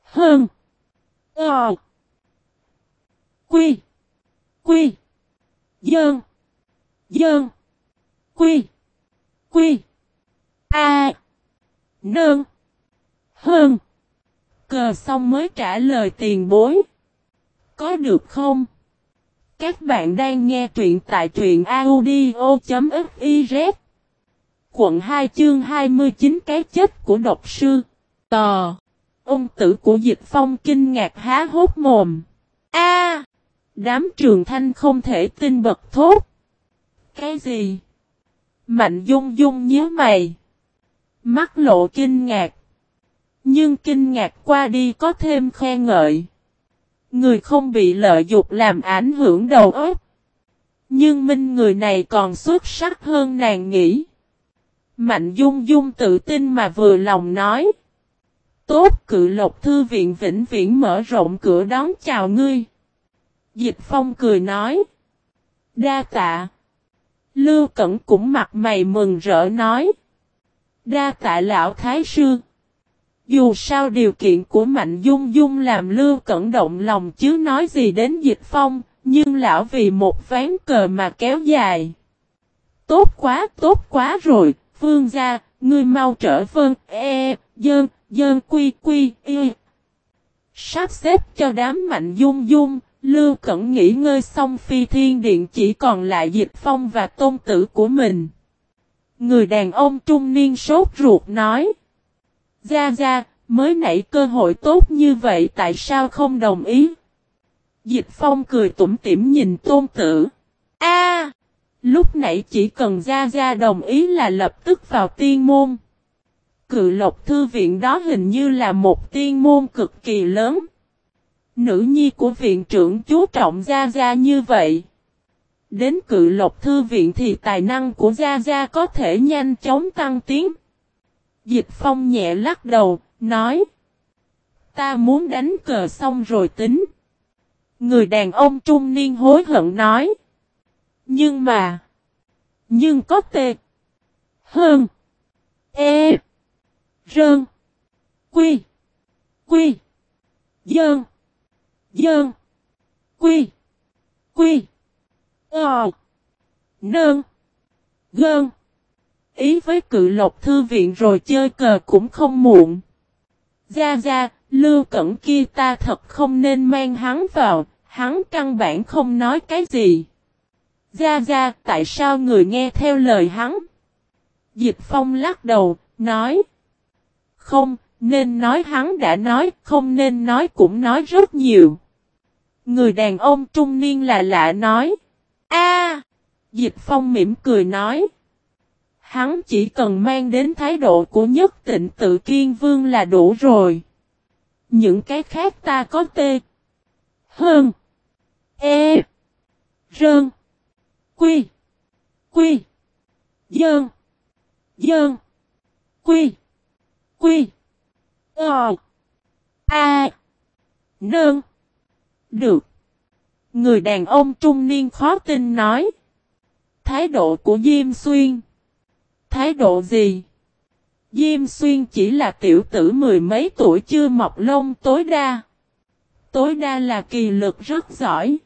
Hơn. Ờ. Quy. Quy. Dơn. Dơn. Quy. Quy. A. Nơn. Hơn. Cờ xong mới trả lời tiền bối. Có được không? Các bạn đang nghe truyện tại truyện audio.fiz Quận 2 chương 29 cái chết của độc sư. Tò. Ông tử của dịch phong kinh ngạc há hốt mồm. A! Đám trường thanh không thể tin bật thốt. Cái gì? Mạnh dung dung nhớ mày. Mắt lộ kinh ngạc. Nhưng kinh ngạc qua đi có thêm khen ngợi. Người không bị lợi dục làm ảnh hưởng đầu óc. Nhưng minh người này còn xuất sắc hơn nàng nghĩ. Mạnh dung dung tự tin mà vừa lòng nói. Tốt, cự lộc thư viện vĩnh viễn mở rộng cửa đón chào ngươi. Dịch phong cười nói. Đa tạ. Lưu Cẩn cũng mặt mày mừng rỡ nói. Đa tạ lão thái sư. Dù sao điều kiện của Mạnh Dung Dung làm Lưu Cẩn động lòng chứ nói gì đến dịch phong, nhưng lão vì một ván cờ mà kéo dài. Tốt quá, tốt quá rồi, Phương gia, ngươi mau trở vân, e, dơn, dơn quy quy, y. Sắp xếp cho đám Mạnh Dung Dung, Lưu Cẩn nghỉ ngơi xong phi thiên điện chỉ còn lại dịch phong và tôn tử của mình. Người đàn ông trung niên sốt ruột nói. Gia Gia, mới nãy cơ hội tốt như vậy tại sao không đồng ý? Dịch Phong cười tủm tỉm nhìn tôn tử. A, Lúc nãy chỉ cần Gia Gia đồng ý là lập tức vào tiên môn. Cự lộc thư viện đó hình như là một tiên môn cực kỳ lớn. Nữ nhi của viện trưởng chú trọng Gia Gia như vậy. Đến cự lộc thư viện thì tài năng của Gia Gia có thể nhanh chóng tăng tiến. Dịch Phong nhẹ lắc đầu, nói. Ta muốn đánh cờ xong rồi tính. Người đàn ông trung niên hối hận nói. Nhưng mà. Nhưng có tệ. Hơn. E. Rơn. Quy. Quy. Dơn. Dơn. Quy. Quy. Ờ. Nơn. Gơn. Ý với cự lộc thư viện rồi chơi cờ cũng không muộn. Gia Gia, Lưu Cẩn kia ta thật không nên mang hắn vào, hắn căn bản không nói cái gì. Gia Gia, tại sao người nghe theo lời hắn? Dịch Phong lắc đầu, nói. Không, nên nói hắn đã nói, không nên nói cũng nói rất nhiều. Người đàn ông trung niên là lạ nói. A, Dịch Phong mỉm cười nói. Hắn chỉ cần mang đến thái độ của nhất tịnh tự kiên vương là đủ rồi. Những cái khác ta có tê. Hơn. E. Rơn. Quy. Quy. Dơn. Dơn. Quy. Quy. Ờ. A. Nơn. Được. Người đàn ông trung niên khó tin nói. Thái độ của Diêm Xuyên. Thái độ gì? Diêm xuyên chỉ là tiểu tử mười mấy tuổi chưa mọc lông tối đa. Tối đa là kỳ lực rất giỏi.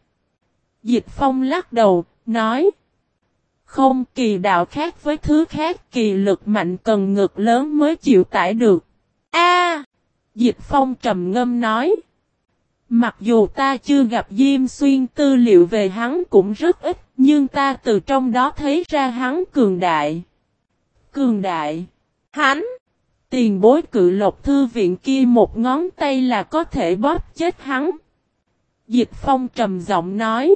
Dịch phong lắc đầu, nói. Không kỳ đạo khác với thứ khác kỳ lực mạnh cần ngực lớn mới chịu tải được. A, Dịch phong trầm ngâm nói. Mặc dù ta chưa gặp Diêm Xuyên tư liệu về hắn cũng rất ít, nhưng ta từ trong đó thấy ra hắn cường đại cường đại. Hắn! Tiền bối cự lộc thư viện kia một ngón tay là có thể bóp chết hắn. Dịch phong trầm giọng nói.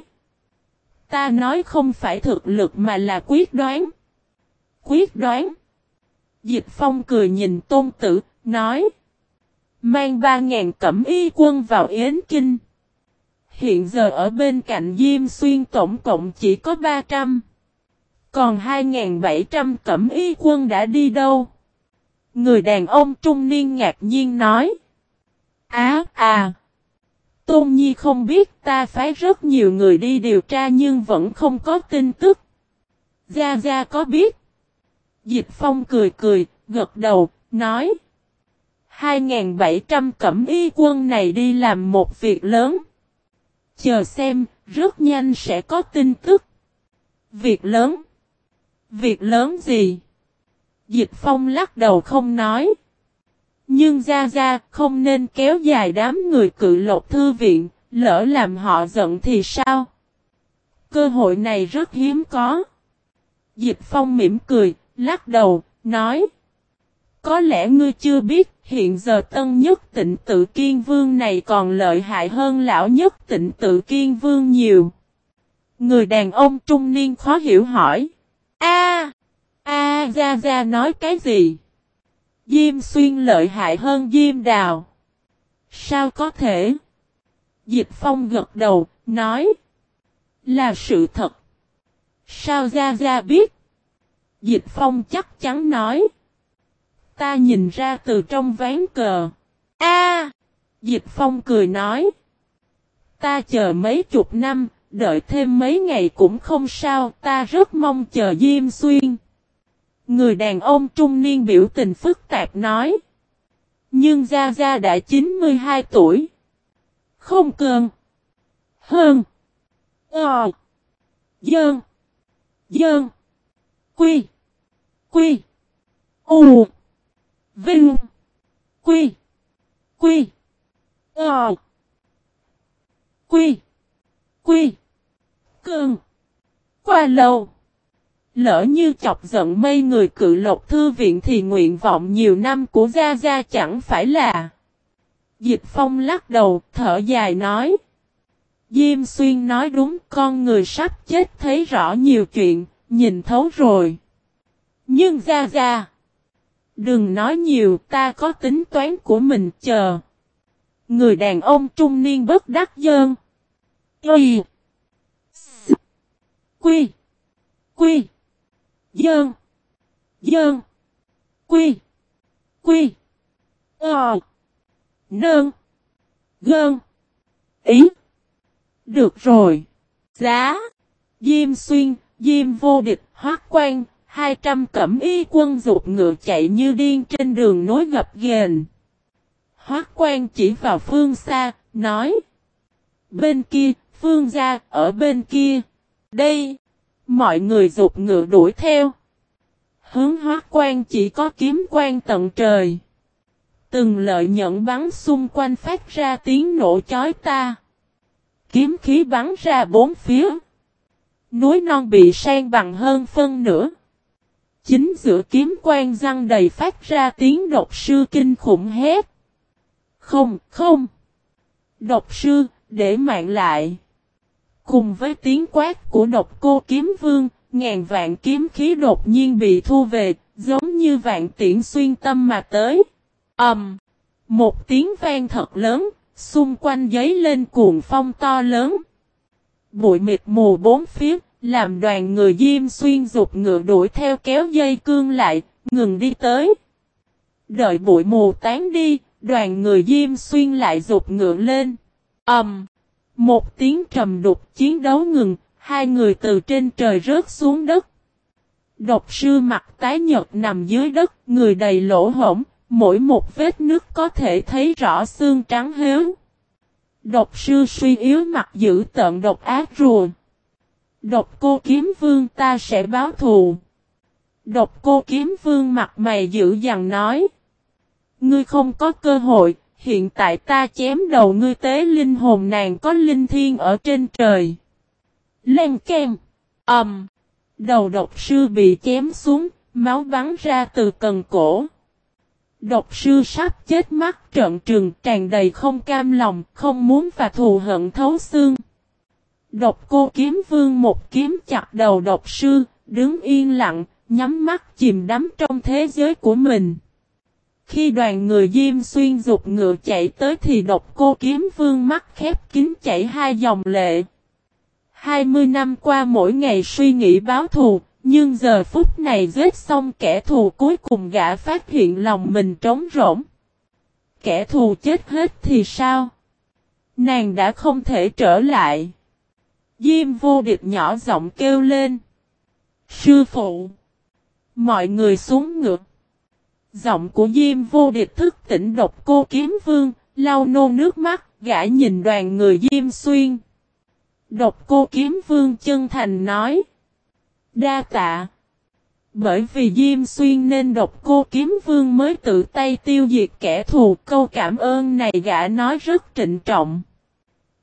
Ta nói không phải thực lực mà là quyết đoán. Quyết đoán. Dịch phong cười nhìn tôn tử, nói. Mang ba ngàn cẩm y quân vào Yến Kinh. Hiện giờ ở bên cạnh Diêm Xuyên tổng cộng chỉ có 300. Còn 2.700 cẩm y quân đã đi đâu? Người đàn ông trung niên ngạc nhiên nói. Á à, Tôn Nhi không biết ta phái rất nhiều người đi điều tra nhưng vẫn không có tin tức. Gia Gia có biết. Dịch Phong cười cười, gật đầu, nói. 2.700 cẩm y quân này đi làm một việc lớn. Chờ xem, rất nhanh sẽ có tin tức. Việc lớn? Việc lớn gì? Dịch Phong lắc đầu không nói. Nhưng ra ra không nên kéo dài đám người cự lộc thư viện, lỡ làm họ giận thì sao? Cơ hội này rất hiếm có. Dịch Phong mỉm cười, lắc đầu, nói. Có lẽ ngươi chưa biết, hiện giờ tân nhất tịnh tự kiên vương này còn lợi hại hơn lão nhất tịnh tự kiên vương nhiều. Người đàn ông trung niên khó hiểu hỏi. A, a, Gia Gia nói cái gì? Diêm xuyên lợi hại hơn Diêm đào. Sao có thể? Dịch Phong gật đầu, nói. Là sự thật. Sao Gia Gia biết? Dịch Phong chắc chắn nói. Ta nhìn ra từ trong ván cờ. A, Dịch Phong cười nói. Ta chờ mấy chục năm, đợi thêm mấy ngày cũng không sao, ta rất mong chờ Diêm Xuyên. Người đàn ông trung niên biểu tình phức tạp nói. Nhưng Gia Gia đã 92 tuổi. Không cường. Hơn. Ờ. Dơn. Dơn. Quy. Quy. U. Vinh. Quy. Quy. Ờ. Quy. Quy. Cường. Qua lâu. Lỡ như chọc giận mây người cự lộc thư viện thì nguyện vọng nhiều năm của Gia Gia chẳng phải là. Dịch Phong lắc đầu, thở dài nói. Diêm Xuyên nói đúng con người sắp chết thấy rõ nhiều chuyện, nhìn thấu rồi. Nhưng Gia Gia. Đừng nói nhiều ta có tính toán của mình chờ. Người đàn ông trung niên bất đắc dơn. Y. Quy. Quy. Dơn. Dơn. Quy. Quy. Ờ. Nơn. Gơn. Ý. Được rồi. Giá. Diêm xuyên, diêm vô địch, hoác quan, 200 cẩm y quân rụt ngựa chạy như điên trên đường nối gập ghềnh. Hoác quan chỉ vào phương xa, nói. Bên kia, phương gia, ở bên kia. Đây. Mọi người rụt ngựa đuổi theo. Hướng hóa quan chỉ có kiếm quan tận trời. Từng lợi nhận bắn xung quanh phát ra tiếng nổ chói ta. Kiếm khí bắn ra bốn phía. Núi non bị sang bằng hơn phân nửa. Chính giữa kiếm quan răng đầy phát ra tiếng độc sư kinh khủng hét. Không, không. Độc sư, để mạng lại. Cùng với tiếng quát của độc cô kiếm vương, ngàn vạn kiếm khí đột nhiên bị thu về, giống như vạn tiễn xuyên tâm mà tới. ầm, um, Một tiếng vang thật lớn, xung quanh giấy lên cuồng phong to lớn. Bụi mịt mù bốn phía, làm đoàn người Diêm Xuyên dục ngựa đuổi theo kéo dây cương lại, ngừng đi tới. Đợi bụi mù tán đi, đoàn người Diêm Xuyên lại dục ngựa lên. ầm, um, một tiếng trầm đục chiến đấu ngừng, hai người từ trên trời rớt xuống đất. Độc sư mặt tái nhật nằm dưới đất, người đầy lỗ hổng, mỗi một vết nước có thể thấy rõ xương trắng héo. Độc sư suy yếu mặt giữ tận độc ác rùa. Độc cô kiếm vương ta sẽ báo thù. Độc cô kiếm vương mặt mày dữ dằn nói. Ngươi không có cơ hội, hiện tại ta chém đầu ngươi tế linh hồn nàng có linh thiên ở trên trời. Len kem. ầm, Um, đầu độc sư bị chém xuống, máu bắn ra từ cần cổ. Độc sư sắp chết mắt trợn trừng tràn đầy không cam lòng, không muốn và thù hận thấu xương. Độc cô kiếm vương một kiếm chặt đầu độc sư, đứng yên lặng, nhắm mắt chìm đắm trong thế giới của mình. Khi đoàn người Diêm Xuyên dục ngựa chạy tới thì độc cô kiếm vương mắt khép kín chảy hai dòng lệ. 20 năm qua mỗi ngày suy nghĩ báo thù, nhưng giờ phút này giết xong kẻ thù cuối cùng gã phát hiện lòng mình trống rỗng. Kẻ thù chết hết thì sao? Nàng đã không thể trở lại. Diêm vô địch nhỏ giọng kêu lên. Sư phụ! Mọi người xuống ngựa. Giọng của Diêm vô địch thức tỉnh độc cô kiếm vương, lau nô nước mắt, gã nhìn đoàn người Diêm xuyên. Độc cô kiếm vương chân thành nói. Đa tạ. Bởi vì Diêm Xuyên nên độc cô kiếm vương mới tự tay tiêu diệt kẻ thù câu cảm ơn này gã nói rất trịnh trọng.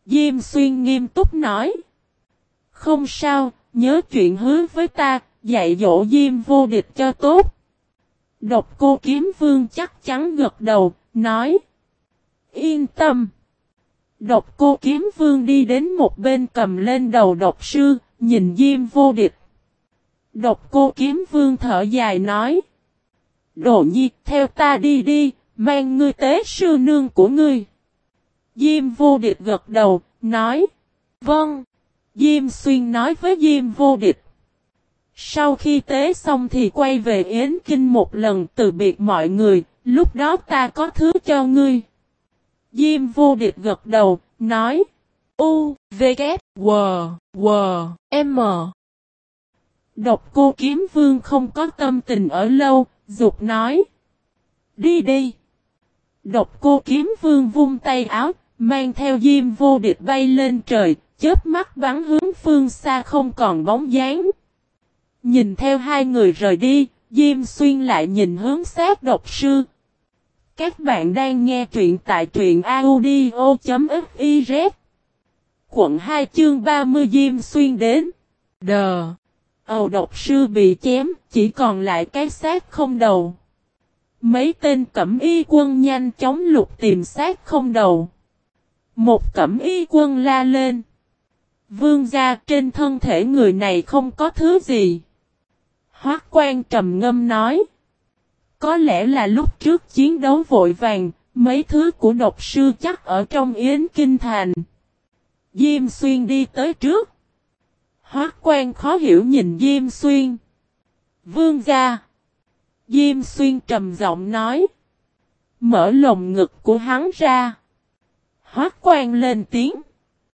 Diêm Xuyên nghiêm túc nói. Không sao, nhớ chuyện hứa với ta, dạy dỗ Diêm vô địch cho tốt. Độc cô kiếm vương chắc chắn gật đầu, nói. Yên tâm. Độc cô kiếm vương đi đến một bên cầm lên đầu độc sư, nhìn Diêm vô địch. Độc cô kiếm vương thở dài nói. Đồ nhi, theo ta đi đi, mang ngươi tế sư nương của ngươi. Diêm vô địch gật đầu, nói. Vâng. Diêm xuyên nói với Diêm vô địch. Sau khi tế xong thì quay về Yến Kinh một lần từ biệt mọi người, lúc đó ta có thứ cho ngươi. Diêm vô địch gật đầu, nói. U, V, K, W, W, M. Độc cô kiếm vương không có tâm tình ở lâu, dục nói. Đi đi. Độc cô kiếm vương vung tay áo, mang theo diêm vô địch bay lên trời, chớp mắt bắn hướng phương xa không còn bóng dáng. Nhìn theo hai người rời đi, Diêm Xuyên lại nhìn hướng sát độc sư. Các bạn đang nghe truyện tại truyện audio.fiz Quận 2 chương 30 Diêm Xuyên đến. Đờ. Âu độc sư bị chém, chỉ còn lại cái xác không đầu. Mấy tên cẩm y quân nhanh chóng lục tìm xác không đầu. Một cẩm y quân la lên. Vương gia trên thân thể người này không có thứ gì. Hoác quan trầm ngâm nói. Có lẽ là lúc trước chiến đấu vội vàng, mấy thứ của độc sư chắc ở trong yến kinh thành. Diêm xuyên đi tới trước. Hoác quan khó hiểu nhìn Diêm xuyên. Vương gia. Diêm xuyên trầm giọng nói. Mở lồng ngực của hắn ra. Hoác quan lên tiếng.